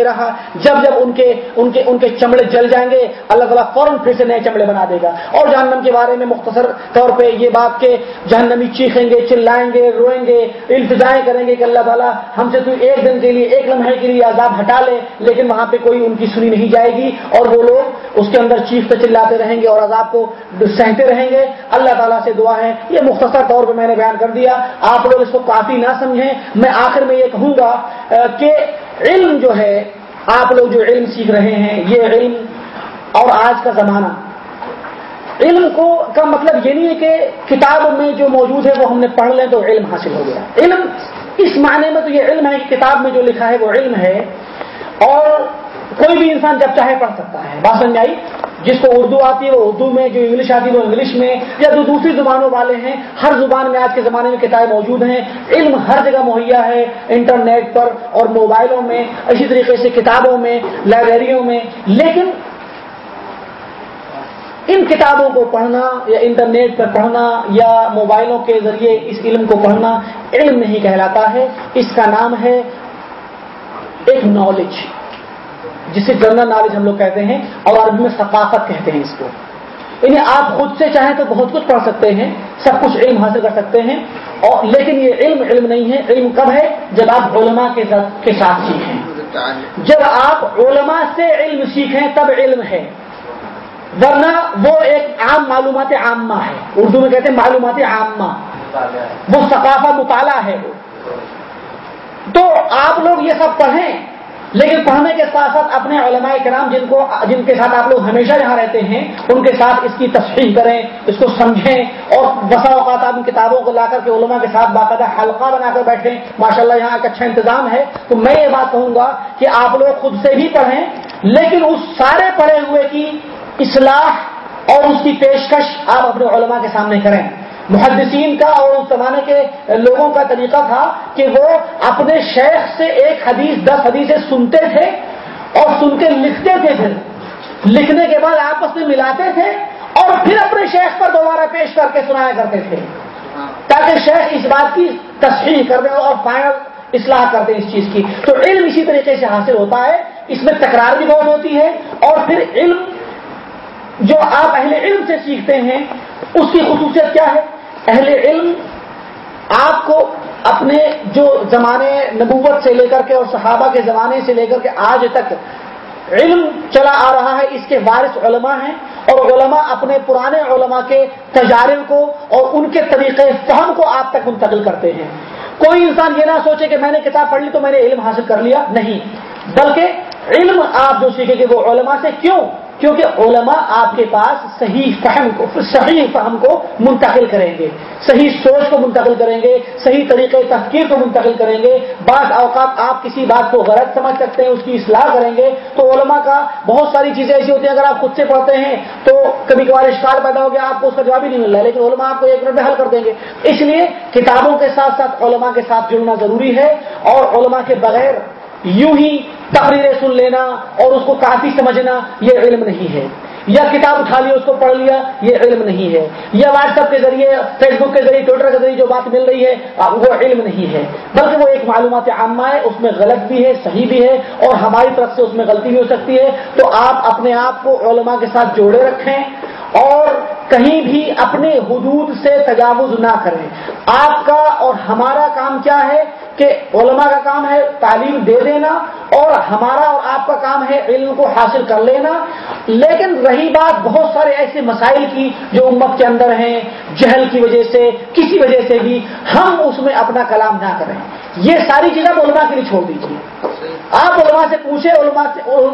رہا جب جب ان کے ان کے ان کے چمڑے جل جائیں گے، اللہ تعالیٰ فوراً پھر سے نئے چمڑے بنا دے گا۔ اور جہنم کے بارے میں مختصر طور پہ یہ بات کہ جہنمی چیخیں گے چلائیں گے، روئیں گے، التجائیں کریں گے کہ اللہ تعالیٰ ہم سے تو ایک دن کے لیے، ایک لمحے کے لیے عذاب ہٹا لے، لیکن وہاں پہ کوئی ان کی سنی نہیں جائے گی اور وہ لوگ اس کے اندر چیختے چلاتے رہیں گے اور عذاب کو سہتے رہیں گے۔ اللہ تعالیٰ سے دعا ہے۔ یہ مختصر طور پہ میں نے بیان کر دیا۔ آپ لوگ اس کو کافی نہ سمجھیں۔ میں آخر میں یہ کہوں گا کہ علم جو ہے، آپ لوگ جو علم سیکھ رہے ہیں، یہ علم اور آج کا زمانہ علم کو کا مطلب یہ نہیں ہے کہ کتاب میں جو موجود ہے وہ ہم نے پڑھ لیں تو علم حاصل ہو گیا۔ علم اس معنی میں تو یہ علم ہے کہ کتاب میں جو لکھا ہے وہ علم ہے اور کوئی بھی انسان جب چاہے پڑھ سکتا ہے۔ بات سمجھ آئی؟ جس کو اردو آتی ہے وہ اردو میں، جو انگلش آتی ہے وہ انگلش میں، یا جو دوسری زبانوں والے ہیں، ہر زبان میں آج کے زمانے میں کتابیں موجود ہیں۔ علم ہر جگہ مہیا ہے، انٹرنیٹ پر اور موبائلوں میں، اسی طریقے سے کتابوں میں، لائبریریوں میں۔ لیکن ان کتابوں کو پڑھنا یا انٹرنیٹ پر پڑھنا یا موبائلوں کے ذریعے اس علم کو پڑھنا علم نہیں کہلاتا ہے۔ اس کا نام ہے ایک نالج جسے جنرل نالج ہم لوگ کہتے ہیں اور عربی میں ثقافت کہتے ہیں اس کو۔ انہیں آپ خود سے چاہیں تو بہت کچھ پڑھ سکتے ہیں، سب کچھ علم حاصل کر سکتے ہیں، اور لیکن یہ علم علم نہیں ہے۔ علم کب ہے؟ جب آپ علماء کے ساتھ سیکھیں۔ جب آپ علماء سے علم سیکھیں تب علم ہے۔ ورنہ وہ ایک عام معلومات عامہ ہے، اردو میں کہتے ہیں معلومات عامہ۔ وہ ثقافت مطالعہ ہے وہ۔ تو آپ لوگ یہ سب پڑھیں، لیکن پڑھنے کے ساتھ ساتھ اپنے علماء کرام جن کو، جن کے ساتھ آپ لوگ ہمیشہ یہاں رہتے ہیں، ان کے ساتھ اس کی تصحیح کریں، اس کو سمجھیں اور بسا اوقات آپ ان کتابوں کو لا کر کے علماء کے ساتھ باقاعدہ حلقہ بنا کر بیٹھیں۔ ماشاء اللہ یہاں کا اچھا انتظام ہے۔ تو میں یہ بات کہوں گا کہ آپ لوگ خود سے بھی پڑھیں، لیکن اس سارے پڑھے ہوئے کی اصلاح اور اس کی پیشکش آپ اپنے علماء کے سامنے کریں۔ محدثین کا اور اس زمانے کے لوگوں کا طریقہ تھا کہ وہ اپنے شیخ سے ایک حدیث، دس حدیثیں سنتے تھے اور سن کے لکھتے تھے پھر۔ لکھنے کے بعد آپس میں ملاتے تھے اور پھر اپنے شیخ پر دوبارہ پیش کر کے سنایا کرتے تھے۔ تاکہ شیخ اس بات کی تصحیح کر دیں اور فائنل اصلاح کر دیں اس چیز کی۔ تو علم اسی طریقے سے حاصل ہوتا ہے، اس میں تکرار بھی بہت ہوتی ہے اور پھر علم جو آپ اہل علم سے سیکھتے ہیں، اس کی خصوصیت کیا ہے؟ اہل علم آپ کو اپنے جو زمانے نبوت سے لے کر کے اور صحابہ کے زمانے سے لے کر کے آج تک علم چلا آ رہا ہے، اس کے وارث علماء ہیں اور علماء اپنے پرانے علماء کے تجارب کو اور ان کے طریقے فہم کو آپ تک منتقل کرتے ہیں۔ کوئی انسان یہ نہ سوچے کہ میں نے کتاب پڑھ لی تو میں نے علم حاصل کر لیا، نہیں۔ بلکہ علم آپ جو سیکھیں گے وہ علماء سے کیوں؟ کیونکہ علماء آپ کے پاس صحیح فہم کو، صحیح فہم کو منتقل کریں گے۔ صحیح سوچ کو منتقل کریں گے، صحیح طریقے تفکیر کو منتقل کریں گے۔ بعض اوقات آپ کسی بات کو غلط سمجھ سکتے ہیں، اس کی اصلاح کریں گے۔ تو علماء کا بہت ساری چیزیں ایسی ہوتی ہیں، اگر آپ خود سے پڑھتے ہیں تو کبھی کبھار اشکال پیدا ہو گیا، آپ کو اس کا جواب ہی نہیں مل رہا ہے، لیکن علماء آپ کو ایک منٹ میں حل کر دیں گے۔ اس لیے کتابوں کے ساتھ ساتھ علماء کے ساتھ جڑنا ضروری ہے اور علماء کے بغیر یوں ہی تقریریں سن لینا اور اس کو کافی سمجھنا یہ علم نہیں ہے۔ یا کتاب اٹھا لیا اس کو پڑھ لیا، یہ علم نہیں ہے۔ یا واٹس ایپ کے ذریعے فیس بک کے ذریعے ٹویٹر کے ذریعے جو بات مل رہی ہے وہ علم نہیں ہے۔ بلکہ وہ ایک معلومات عامہ ہے، اس میں غلط بھی ہے، صحیح بھی ہے، اور ہماری طرف سے اس میں غلطی بھی ہو سکتی ہے۔ تو آپ اپنے آپ کو علماء کے ساتھ جوڑے رکھیں۔ اور کہیں بھی اپنے حدود سے تجاوز نہ کریں۔ آپ کا اور ہمارا کام کیا ہے کہ علماء کا کام ہے تعلیم دے دینا اور ہمارا اور آپ کا کام ہے علم کو حاصل کر لینا۔ لیکن رہی بات بہت سارے ایسے مسائل کی جو امت کے اندر ہیں، جہل کی وجہ سے، کسی وجہ سے بھی ہم اس میں اپنا کلام نہ کریں۔ یہ ساری چیزیں علماء کے لیے چھوڑ دیجیے آپ علماء سے پوچھیں، علماء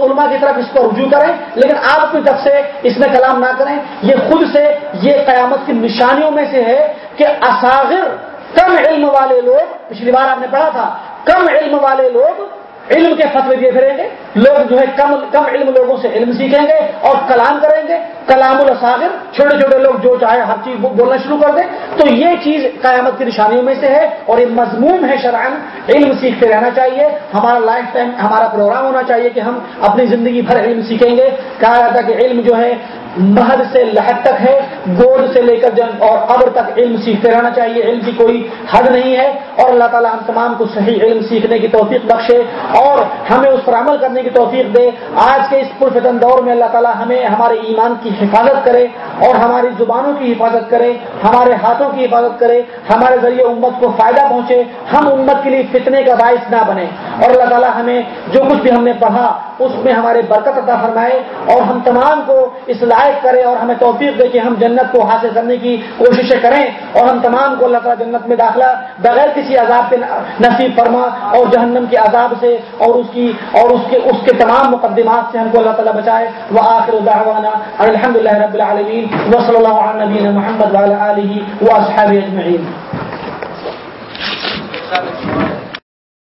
علماء کی طرف اس کو رجوع کریں، لیکن آپ اپنی طرف سے اس میں کلام نہ کریں۔ یہ خود سے یہ قیامت کی نشانیوں میں سے ہے کہ اصاغر کم علم والے لوگ، پچھلی بار آپ نے پڑھا تھا، کم علم والے لوگ علم کے فتوے دیے پھریں گے لوگ جو ہے کم کم علم لوگوں سے علم سیکھیں گے اور کلام کریں گے۔ کلام الصاغر چھوٹے چھوٹے لوگ جو چاہے ہر چیز بولنا شروع کر دیں۔ تو یہ چیز قیامت کی نشانیوں میں سے ہے اور یہ مضمون ہے شرائن علم سیکھتے رہنا چاہیے۔ ہمارا لائف ٹائم، ہمارا پروگرام ہونا چاہیے کہ ہم اپنی زندگی بھر علم سیکھیں گے۔ کہا جاتا ہے کہ علم جو ہے مہد سے لہد تک ہے، گود سے لے کر جن اور قبر تک علم سیکھتے رہنا چاہیے۔ علم کی کوئی حد نہیں ہے۔ اور اللہ تعالیٰ ہم تمام کو صحیح علم سیکھنے کی توفیق بخشے اور ہمیں اس پر عمل کرنے کی توفیق دے۔ آج کے اس پرفتن دور میں اللہ تعالیٰ ہمیں ہمارے ایمان کی حفاظت کرے اور ہماری زبانوں کی حفاظت کرے، ہمارے ہاتھوں کی حفاظت کرے، ہمارے ذریعے امت کو فائدہ پہنچے۔ ہم امت کے لیے فتنے کا باعث نہ بنے۔ اور اللہ تعالیٰ ہمیں جو کچھ بھی ہم نے پڑھا، اس میں ہمارے برکت عطا فرمائے اور ہم تمام کو اس لائق کرے اور ہمیں توفیق دے کہ ہم جنت کو حاصل کرنے کی کوششیں کریں اور ہم تمام کو اللہ تعالیٰ جنت میں داخلہ بغیر کسی عذاب کے نصیب فرما اور جہنم کے عذاب سے اور اس کی اور اس کے اس کے تمام مقدمات سے ہم کو اللہ تعالیٰ بچائے۔ وہ آخر الحمد للہ رب العالمین و صلی اللہ علیہ محمد علیہ و اصحاب اجمعین۔